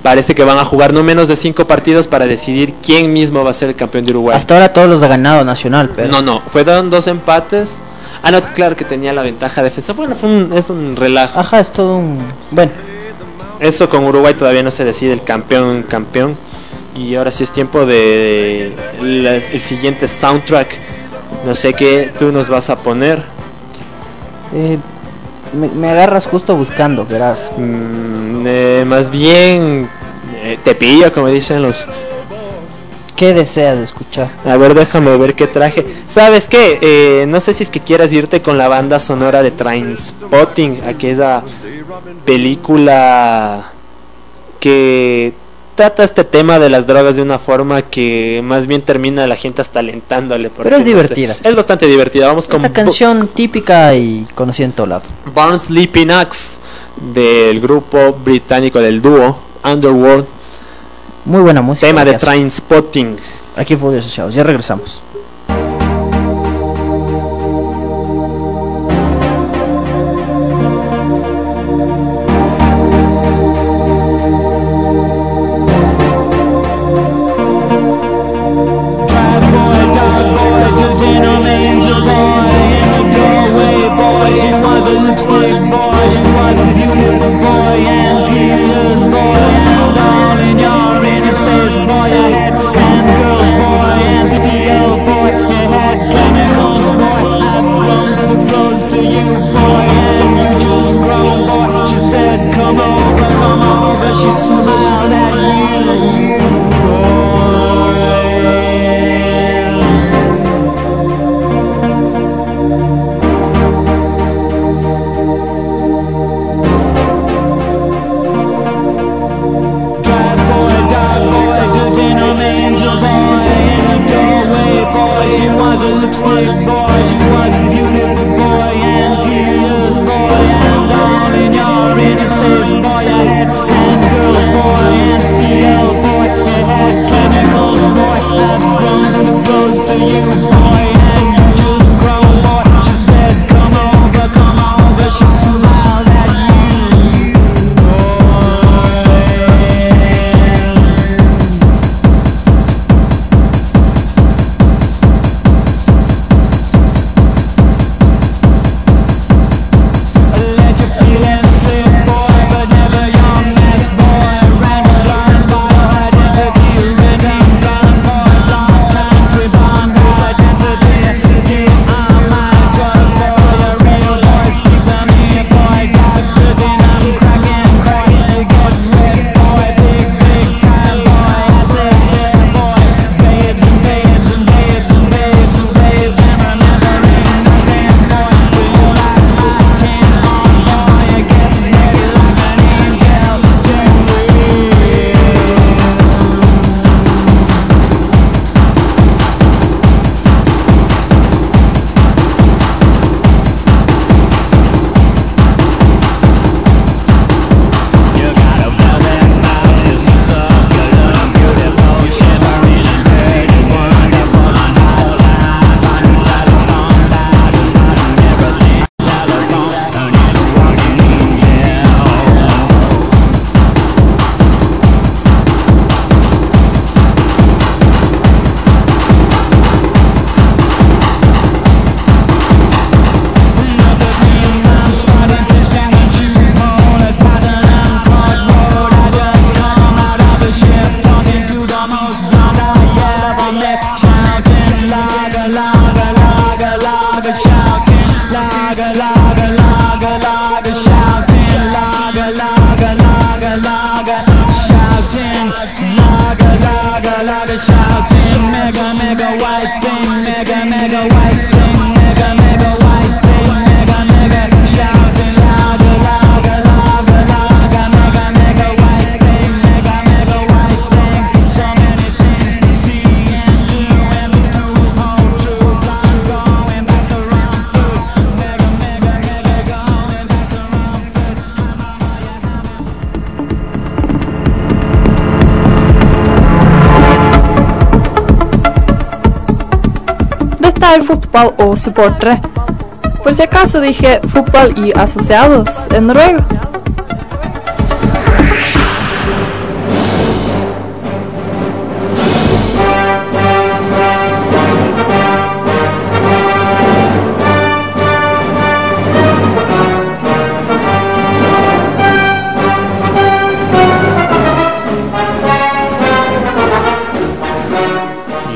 parece que van a jugar no menos de cinco partidos para decidir quién mismo va a ser el campeón de Uruguay. Hasta ahora todos los ha ganado Nacional, pero. No, no, fueron dos empates. Ah, no, claro que tenía la ventaja defensor. Bueno, fue un- es un relajo. Ajá, es todo un. Bueno, Eso con Uruguay todavía no se decide el campeón, campeón. Y ahora sí es tiempo de el siguiente soundtrack. No sé qué tú nos vas a poner. eh, me, me agarras justo buscando, verás. Mm, eh, más bien eh, te pillo, como dicen los. ¿Qué deseas escuchar? A ver, déjame ver qué traje. ¿Sabes qué? Eh, no sé si es que quieras irte con la banda sonora de Trainspotting, aquella película que trata este tema de las drogas de una forma que más bien termina la gente hasta alentándole. Pero es no sé, divertida. es bastante divertida. Vamos con Esta canción típica y conocida en todo lado. Barn Sleeping Axe del grupo británico del dúo Underworld. Muy buena música. Tema de. Trainspotting. Aquí en Fuego Asociados, ya regresamos. Fotboll och supportrar. Por si acaso dije fútbol y asociados en noruego.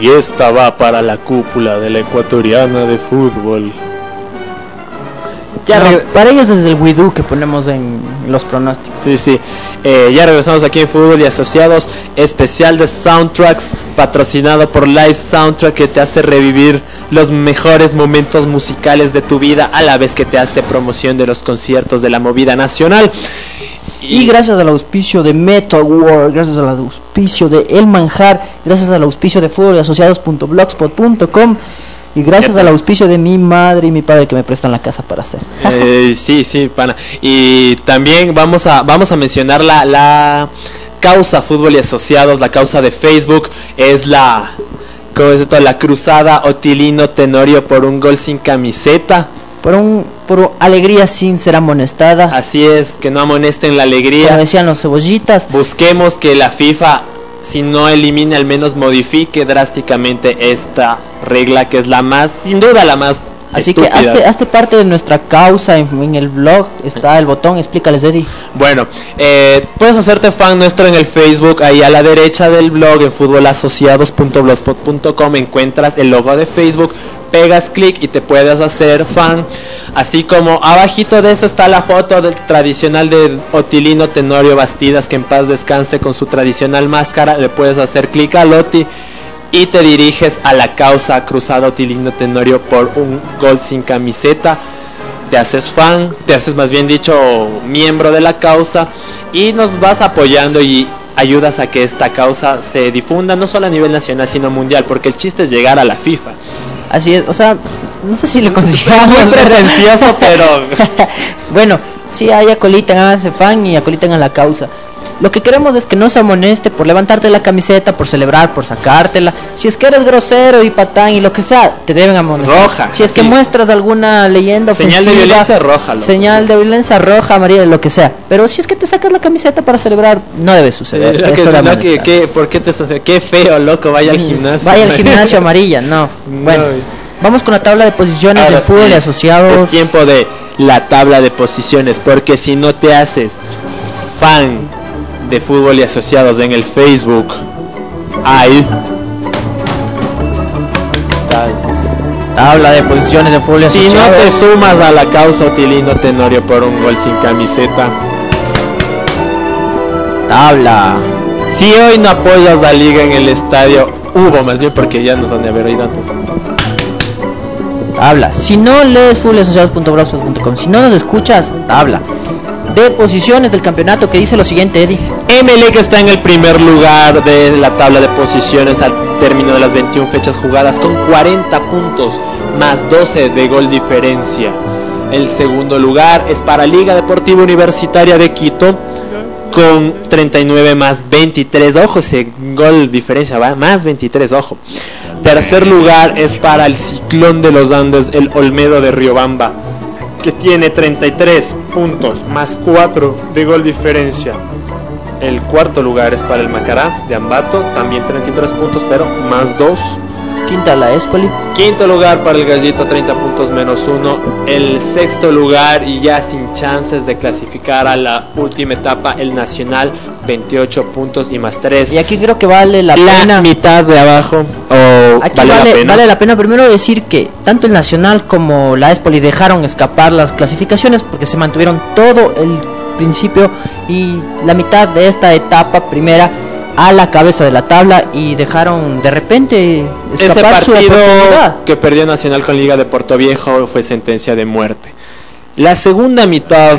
Y esta va para la cúpula de la ecuatoriana de fútbol. Ya No. para ellos es el Widú que ponemos en los pronósticos. Sí, sí. Eh, ya regresamos aquí en Fútbol y Asociados, especial de soundtracks, patrocinado por Live Soundtrack, que te hace revivir los mejores momentos musicales de tu vida, a la vez que te hace promoción de los conciertos de la movida nacional. Y gracias al auspicio de Metal World, gracias al auspicio de El Manjar, gracias al auspicio de fútbol y asociados.blogspot.com y gracias al auspicio de mi madre y mi padre que me prestan la casa para hacer. Eh, sí, sí, pana. Y también vamos a, vamos a mencionar la, la causa Fútbol y Asociados, la causa de Facebook, es la, ¿cómo es esto? La cruzada Otilino Tenorio por un gol sin camiseta. Por un por alegría sin ser amonestada. Así es, que no amonesten la Como alegría. decían los cebollitas. Busquemos que la FIFA, si no elimine, al menos modifique drásticamente esta regla que es la más, sin duda la más Así que hazte, hazte parte de nuestra causa en, en el blog. Está el botón, explícales, Eddie. Bueno, eh, puedes hacerte fan nuestro en el Facebook, ahí a la derecha del blog, en fútbolasociados.blogspot.com encuentras el logo de Facebook, pegas clic y te puedes hacer fan. Así como abajito de eso está la foto del tradicional de Otilino Tenorio Bastidas, que en paz descanse con su tradicional máscara, le puedes hacer clic al Oti y te diriges a la causa Cruzada Otilino Tenorio por un gol sin camiseta te haces fan, te haces más bien dicho miembro de la causa y nos vas apoyando y ayudas a que esta causa se difunda no solo a nivel nacional sino mundial, porque el chiste es llegar a la FIFA. Así es, o sea, no sé si le consigamos. Muy pretencioso, pero bueno, sí, ahí acoliten, háganse fan y acoliten a la causa. Lo que queremos es que no se amoneste por levantarte la camiseta, por celebrar, por sacártela. Si es que eres grosero y patán y lo que sea, te deben amonestar. Roja, Si es que sí. muestras alguna leyenda Señal de violencia roja, loco. Señal de violencia roja, amarilla, lo que sea. Pero si es que te sacas la camiseta para celebrar, no debe suceder. Esto de lo que- ¿por qué te estás Qué feo, loco, vaya al gimnasio. Vaya al gimnasio amarilla, no. Bueno, vamos con la tabla de posiciones Ahora del fútbol sí, y asociados. Es tiempo de la tabla de posiciones, porque si no te haces fan de fútbol y asociados en el Facebook, hay Tabla de posiciones de fútbol y Si no asociados. te sumas a la causa Otilino Tenorio por un gol sin camiseta, tabla. Si hoy no apoyas la liga en el estadio, hubo más bien porque ya nos han de haber oído antes. Tabla. Si no lees fútbolasociados.blogspot.com, si no nos escuchas, tabla. De posiciones del campeonato que dice lo siguiente, Eddie. Emelec está en el primer lugar de la tabla de posiciones al término de las 21 fechas jugadas con 40 puntos más 12 de gol diferencia. El segundo lugar es para Liga Deportiva Universitaria de Quito con 39 más 23. Ojo, ese gol diferencia va más 23, ojo. Tercer lugar es para el Ciclón de los Andes, el Olmedo de Riobamba, que tiene 33 puntos más 4 de gol diferencia. El cuarto lugar es para el Macará de Ambato, también 33 puntos, pero más 2. Quinta la Espoli. Quinto lugar para el Gallito, 30 puntos menos 1. El sexto lugar y ya sin chances de clasificar a la última etapa, el Nacional, 28 puntos y más 3. Y aquí creo que vale la, la pena. mitad de abajo. O Aquí vale, vale, la pena. vale la pena primero decir que tanto el Nacional como la Espoli dejaron escapar las clasificaciones porque se mantuvieron todo el principio y la mitad de esta etapa primera a la cabeza de la tabla y dejaron de repente Ese escapar partido que perdió Nacional con Liga de Puerto Viejo fue sentencia de muerte. La segunda mitad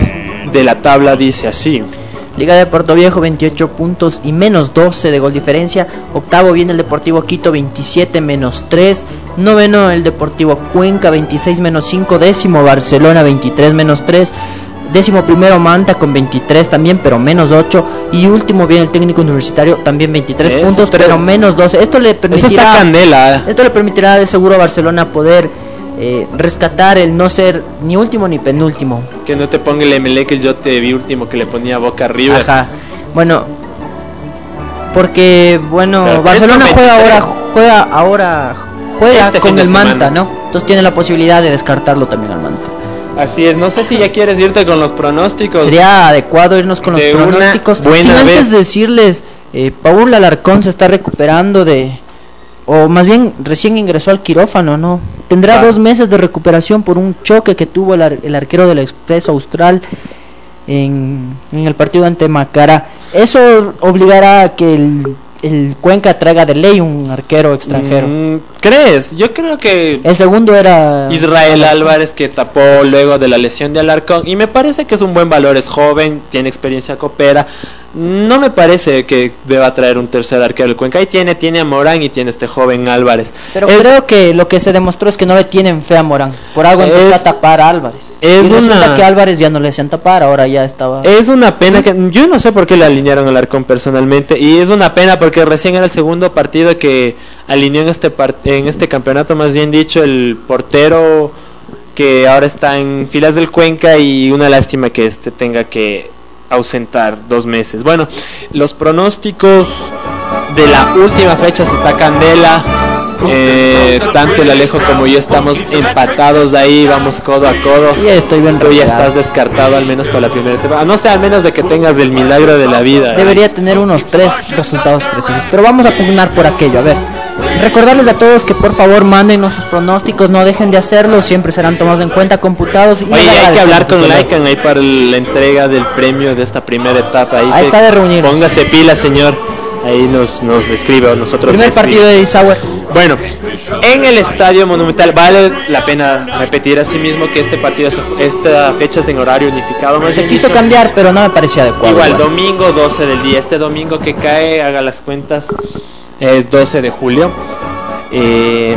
de la tabla dice así. Liga de Puerto Viejo 28 puntos y menos 12 de gol diferencia. Octavo viene el Deportivo Quito 27 menos 3. Noveno el Deportivo Cuenca 26 menos 5. Décimo Barcelona 23 menos 3. Décimo primero Manta con 23 también, pero menos 8. Y último viene el técnico universitario también 23 Esos puntos, pero menos 12. Esto le permitirá, está candela. esto le permitirá de seguro a Barcelona poder eh, rescatar el no ser ni último ni penúltimo. Que no te ponga el MLE que yo te vi último que le ponía boca arriba. Ajá. Bueno, porque bueno, Pero Barcelona juega 23. ahora juega ahora juega Este con el Manta. ¿no? Entonces tiene la posibilidad de descartarlo también al Manta. Así es, no sé si ya quieres irte con los pronósticos. Sería adecuado irnos con los de pronósticos. buena Sin antes vez. decirles, eh, Paul Alarcón se está recuperando de o más bien recién ingresó al quirófano, ¿no? Tendrá Ah. dos meses de recuperación por un choque que tuvo el, ar- el arquero del Expreso Austral en, en el partido ante Macara. Eso obligará a que el, el Cuenca traiga de ley un arquero extranjero. Mm, ¿Crees? Yo creo que El segundo era Israel Álvarez que tapó luego de la lesión de Alarcón y me parece que es un buen valor, es joven, tiene experiencia coopera. No me parece que deba traer un tercer arquero del Cuenca. Ahí tiene, tiene a Morán y tiene este joven Álvarez. Pero Es- creo que lo que se demostró es que no le tienen fe a Morán. Por algo empezó Es- a tapar a Álvarez. es y resulta una- que Álvarez ya no le hacían tapar, ahora ya estaba. Es una pena que yo no sé por qué le alinearon al Arcón personalmente y es una pena porque recién era el segundo partido que alineó en este en este campeonato más bien dicho el portero que ahora está en filas del Cuenca y una lástima que este tenga que ausentar dos meses. Bueno, los pronósticos de la última fecha se está Candela. eh, tanto el Alejo como yo estamos empatados ahí, vamos codo a codo. Y estoy bien Tú ya estás descartado al menos para la primera temporada. No sé, al menos de que tengas el milagro de la vida. Debería tener unos tres resultados precisos. Pero vamos a pugnar por aquello. A ver. Recordarles a todos que por favor mándenos sus pronósticos, no dejen de hacerlo, siempre serán tomados en cuenta, computados. Y Oye, hay que hablar con. Lycan ahí para la entrega del premio de esta primera etapa. Ahí, está de reunirnos. Póngase pila, señor. Ahí nos, nos escribe o nosotros. Primer partido de Sauer. Bueno, en el Estadio Monumental vale la pena repetir asimismo que este partido, esta fecha es en horario unificado. más Se quiso cambiar, pero no me parecía adecuado. Igual, igual. domingo 12 del día. Este domingo que cae, haga las cuentas, es 12 de julio. eh,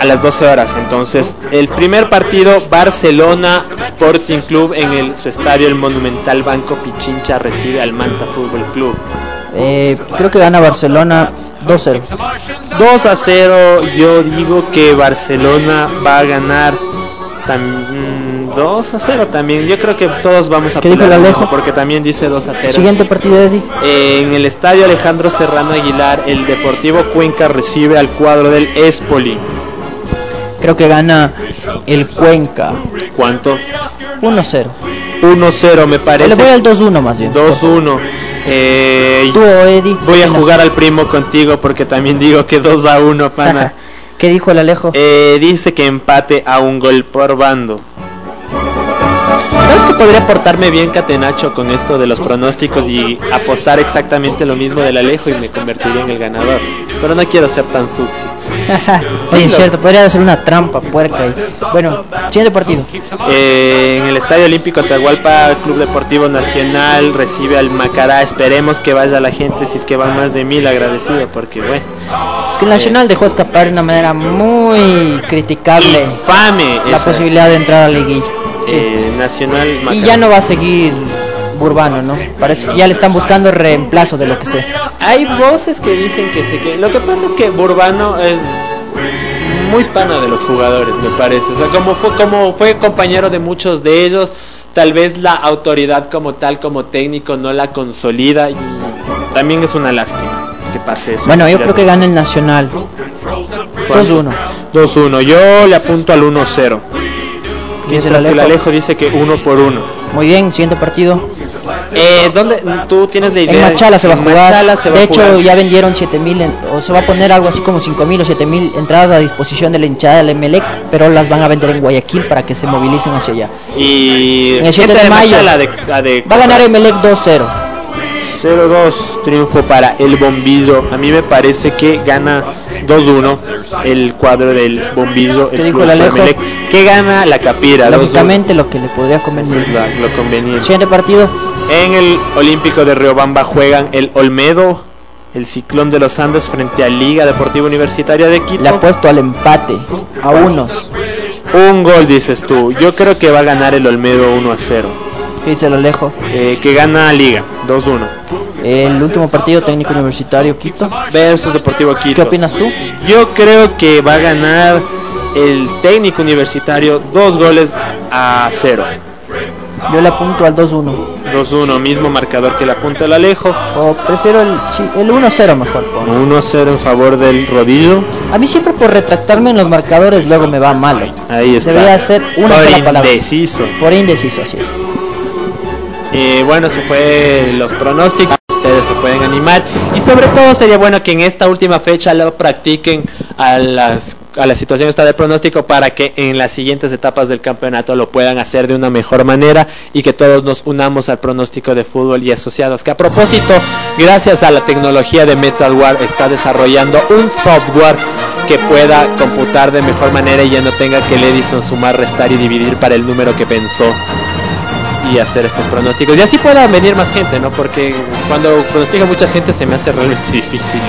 a las 12 horas. Entonces, el primer partido, Barcelona Sporting Club en el, su estadio, el Monumental Banco Pichincha, recibe al Manta Fútbol Club. Eh, creo que gana Barcelona 2-0. 2 a 0, yo digo que Barcelona va a ganar tam- mm, 2 a 0 también. Yo creo que todos vamos a ¿Qué dijo el Alejo? porque también dice 2 a 0. Siguiente partido, Eddie. En el estadio Alejandro Serrano Aguilar, el Deportivo Cuenca recibe al cuadro del Espoli. Creo que gana el Cuenca ¿Cuánto? 1-0. 1-0 me Le parece. voy al 2-1 más bien. 2-1. Eh, Tú, Eddie. voy a jugar al primo contigo porque también digo que 2 a 1, pana. ¿Qué dijo el Alejo? Eh, dice que empate a un gol por bando. ¿Sabes que podría portarme bien Catenacho con esto de los pronósticos y apostar exactamente lo mismo del Alejo y me convertiría en el ganador? Pero no quiero ser tan suxi. Oye, es cierto, podría ser una trampa puerca ahí. Bueno, siguiente partido. Eh, en el Estadio Olímpico Atahualpa, Club Deportivo Nacional recibe al Macará. Esperemos que vaya la gente, si es que van más de mil, agradecido, porque bueno, Es que el Nacional dejó escapar de una manera muy criticable infame la esa, posibilidad de entrar a la liguilla. Sí. eh, Nacional Y ya no va a seguir Burbano, ¿no? Parece que ya le están buscando reemplazo de lo que sé. Hay voces que dicen que se que Lo que pasa es que Burbano es muy pana de los jugadores, me parece. O sea, como fue, como fue compañero de muchos de ellos, tal vez la autoridad como tal, como técnico, no la consolida y también es una lástima que pase eso. Bueno, yo creo que gana el Nacional. 2-1. 2-1. Yo le apunto al 1-0. ¿Quién se Mientras que el? Alejo dice que 1 por 1. Muy bien, siguiente partido. Eh, ¿Dónde tú tienes la idea? En Machala se va a jugar. Se va de hecho, jugar. ya vendieron 7000 en- o se va a poner algo así como 5000 o 7000 entradas a disposición de la hinchada del Emelec, pero las van a vender en Guayaquil para que se movilicen hacia allá. Y En el 7 gente de mayo. De- de- Va a ganar Emelec 2-0. 0-2 triunfo para el bombillo. A mí me parece que gana 2-1 el cuadro del bombillo. ¿Qué dijo el? Emelec, Que gana la capira. 2-1. Lógicamente lo que le podría convenir. la- lo conveniente. Siguiente partido. En el Olímpico de Riobamba juegan el Olmedo, el Ciclón de los Andes frente a Liga Deportiva Universitaria de Quito. Le apuesto al empate. A unos. Un gol dices tú. Yo creo que va a ganar el Olmedo 1 a 0. ¿Qué dice el Alejo? Eh, que gana Liga 2-1. El último partido técnico universitario Quito. Versus Deportivo Quito. ¿Qué opinas tú? Yo creo que va a ganar el técnico universitario dos goles a 0. Yo le apunto al 2-1. 2-1, mismo marcador que le apunta el Alejo. O prefiero el, sí, el 1-0 mejor. pon. 1 a 0 en favor del Rodillo. A mí siempre por retractarme en los marcadores luego me va malo. Ahí está. Debería ser una Por sola palabra. indeciso. Por indeciso, así es. Eh, bueno, eso fue los pronósticos. Ustedes se pueden animar. Y sobre todo sería bueno que en esta última fecha lo practiquen a las la situación está de pronóstico para que en las siguientes etapas del campeonato lo puedan hacer de una mejor manera y que todos nos unamos al pronóstico de fútbol y asociados. Que a propósito, gracias a la tecnología de MetalWare está desarrollando un software que pueda computar de mejor manera y ya no tenga que el Edison sumar, restar y dividir para el número que pensó y hacer estos pronósticos. Y así pueda venir más gente, ¿no? Porque cuando pronostica mucha gente se me hace realmente difícil.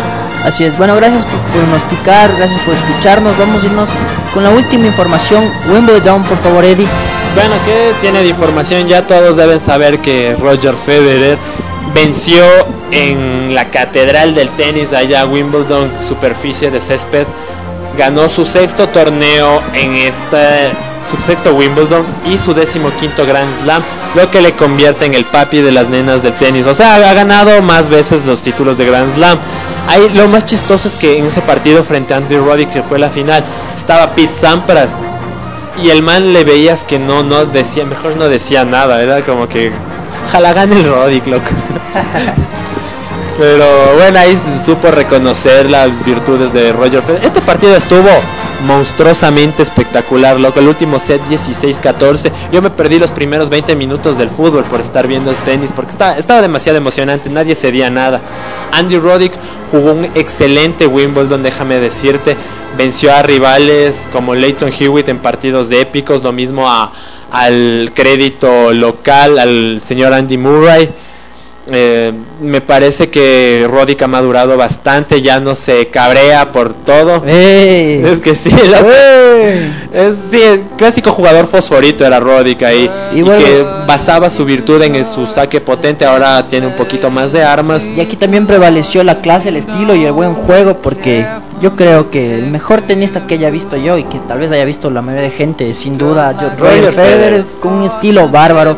Así es. Bueno, gracias por pronosticar, gracias por escucharnos. Vamos a irnos con la última información. Wimbledon, por favor, Eddie. Bueno, ¿qué tiene de información? Ya todos deben saber que Roger Federer venció en la catedral del tenis allá Wimbledon, superficie de césped. Ganó su sexto torneo en este su sexto Wimbledon y su décimo quinto Grand Slam, lo que le convierte en el papi de las nenas del tenis. O sea, ha ganado más veces los títulos de Grand Slam. Ahí lo más chistoso es que en ese partido frente a Andy Roddick, que fue la final, estaba Pete Sampras y el man le veías que no, no decía, mejor no decía nada, era como que, ojalá gane el Roddick, loco. Pero bueno, ahí supo reconocer las virtudes de Roger Federer. Este partido estuvo monstruosamente espectacular, loco. El último set 16-14. Yo me perdí los primeros 20 minutos del fútbol por estar viendo el tenis, porque estaba, estaba demasiado emocionante, nadie cedía nada. Andy Roddick jugó un excelente Wimbledon, déjame decirte. Venció a rivales como Leighton Hewitt en partidos de épicos, lo mismo a, al crédito local, al señor Andy Murray. Eh, me parece que Roddick ha madurado bastante, ya no se cabrea por todo. ¡Ey! Es que sí, la- es sí, el clásico jugador fosforito era Roddick ahí. Y Y, bueno- que basaba su virtud en su saque potente, ahora tiene un poquito más de armas. Y aquí también prevaleció la clase, el estilo y el buen juego porque yo creo que el mejor tenista que haya visto yo y que tal vez haya visto la mayoría de gente, sin duda, Roger Federer. con un estilo bárbaro.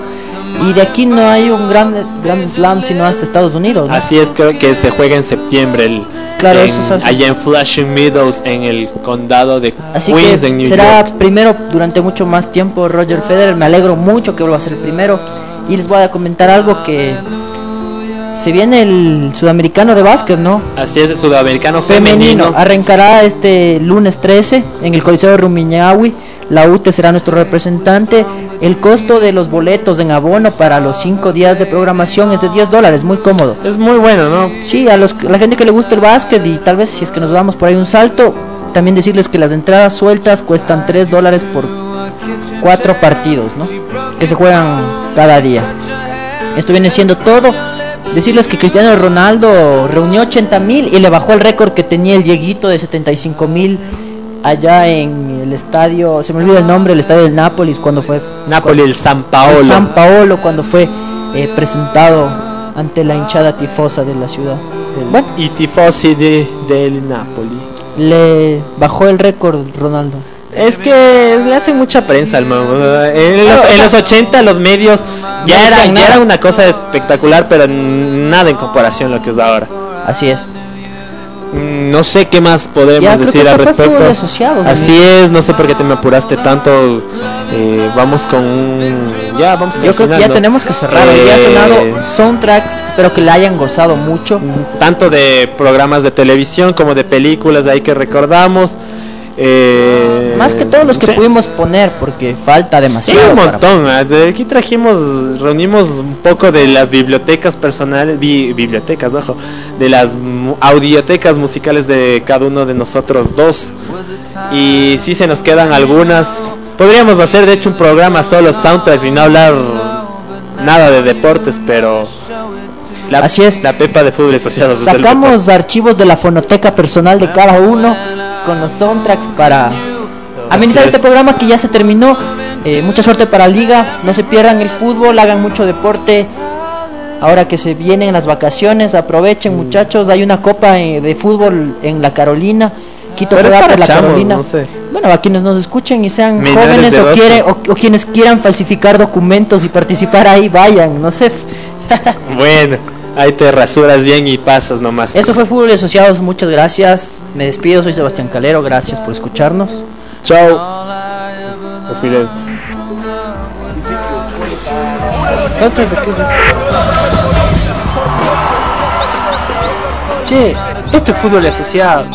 Y de aquí no hay un gran, gran slam sino hasta Estados Unidos. ¿no? Así es, creo que se juega en septiembre, el, Claro, en- eso sabes. allá en Flushing Meadows, en el condado de Así Queens, que en New será York. primero durante mucho más tiempo Roger Federer. Me alegro mucho que vuelva a ser el primero. Y les voy a comentar algo que se viene el sudamericano de básquet, ¿no? Así es, el sudamericano femenino. femenino. Arrancará este lunes 13 en el Coliseo de Rumiñahui. La UTE será nuestro representante. El costo de los boletos en abono para los 5 días de programación es de 10 dólares, muy cómodo. Es muy bueno, ¿no? Sí, a los, la gente que le gusta el básquet y tal vez si es que nos damos por ahí un salto, también decirles que las entradas sueltas cuestan 3 dólares por 4 partidos, ¿no? Que se juegan cada día. Esto viene siendo todo. Decirles que Cristiano Ronaldo reunió 80 mil y le bajó el récord que tenía el Dieguito de 75 mil allá en el estadio, se me olvida el nombre, el estadio del Nápoles cuando fue Napoli, el San el Paolo. San Paolo cuando fue eh, presentado ante la hinchada tifosa de la ciudad. Bueno, y tifosi de, del Napoli. le bajó el récord Ronaldo. Es que le hacen mucha prensa al man. o sea, En los, en los 80 los medios ya, No era, ya era una cosa espectacular, pero nada en comparación a lo que es ahora. Así es. Mm, No sé qué más podemos Ya, decir al respecto. de asociados, Así es, no sé por qué te me apuraste tanto. Eh, vamos con un- ya vamos con Yo creo que ya ¿no? tenemos que cerrar. Eh, sonado soundtracks, espero que la hayan gozado mucho. tanto de programas de televisión como de películas ahí que recordamos. Eh, Más que todos los que sí. pudimos poner, porque falta Sí, demasiado. un para- montón. De aquí trajimos, reunimos un poco de las bibliotecas personales, bi- bibliotecas, ojo, de las audiotecas musicales de cada uno de nosotros dos. Y si se nos quedan algunas. Podríamos hacer de hecho un programa solo soundtracks y no hablar nada de deportes, pero la, Así es. la pepa de fútbol el Sacamos archivos de la fonoteca personal de cada uno con los soundtracks para amenizar este es. programa que ya se terminó. Eh, mucha suerte para Liga, no se pierdan el fútbol, hagan mucho deporte. Ahora que se vienen las vacaciones, Mm. aprovechen muchachos, hay una copa eh, de fútbol en la Carolina. Quito Pero para la chamos, Carolina. no sé. Bueno, a quienes nos escuchen y sean Menores jóvenes o, quiere, o quienes quieran falsificar documentos y participar ahí, vayan, no sé. Bueno, ahí te rasuras bien y pasas nomás. Esto fue Fútbol y Asociados, muchas gracias. Me despido, soy Sebastián Calero, gracias por escucharnos. Chao. Che, esto es fútbol asociado.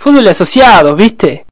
Fútbol asociado, ¿viste?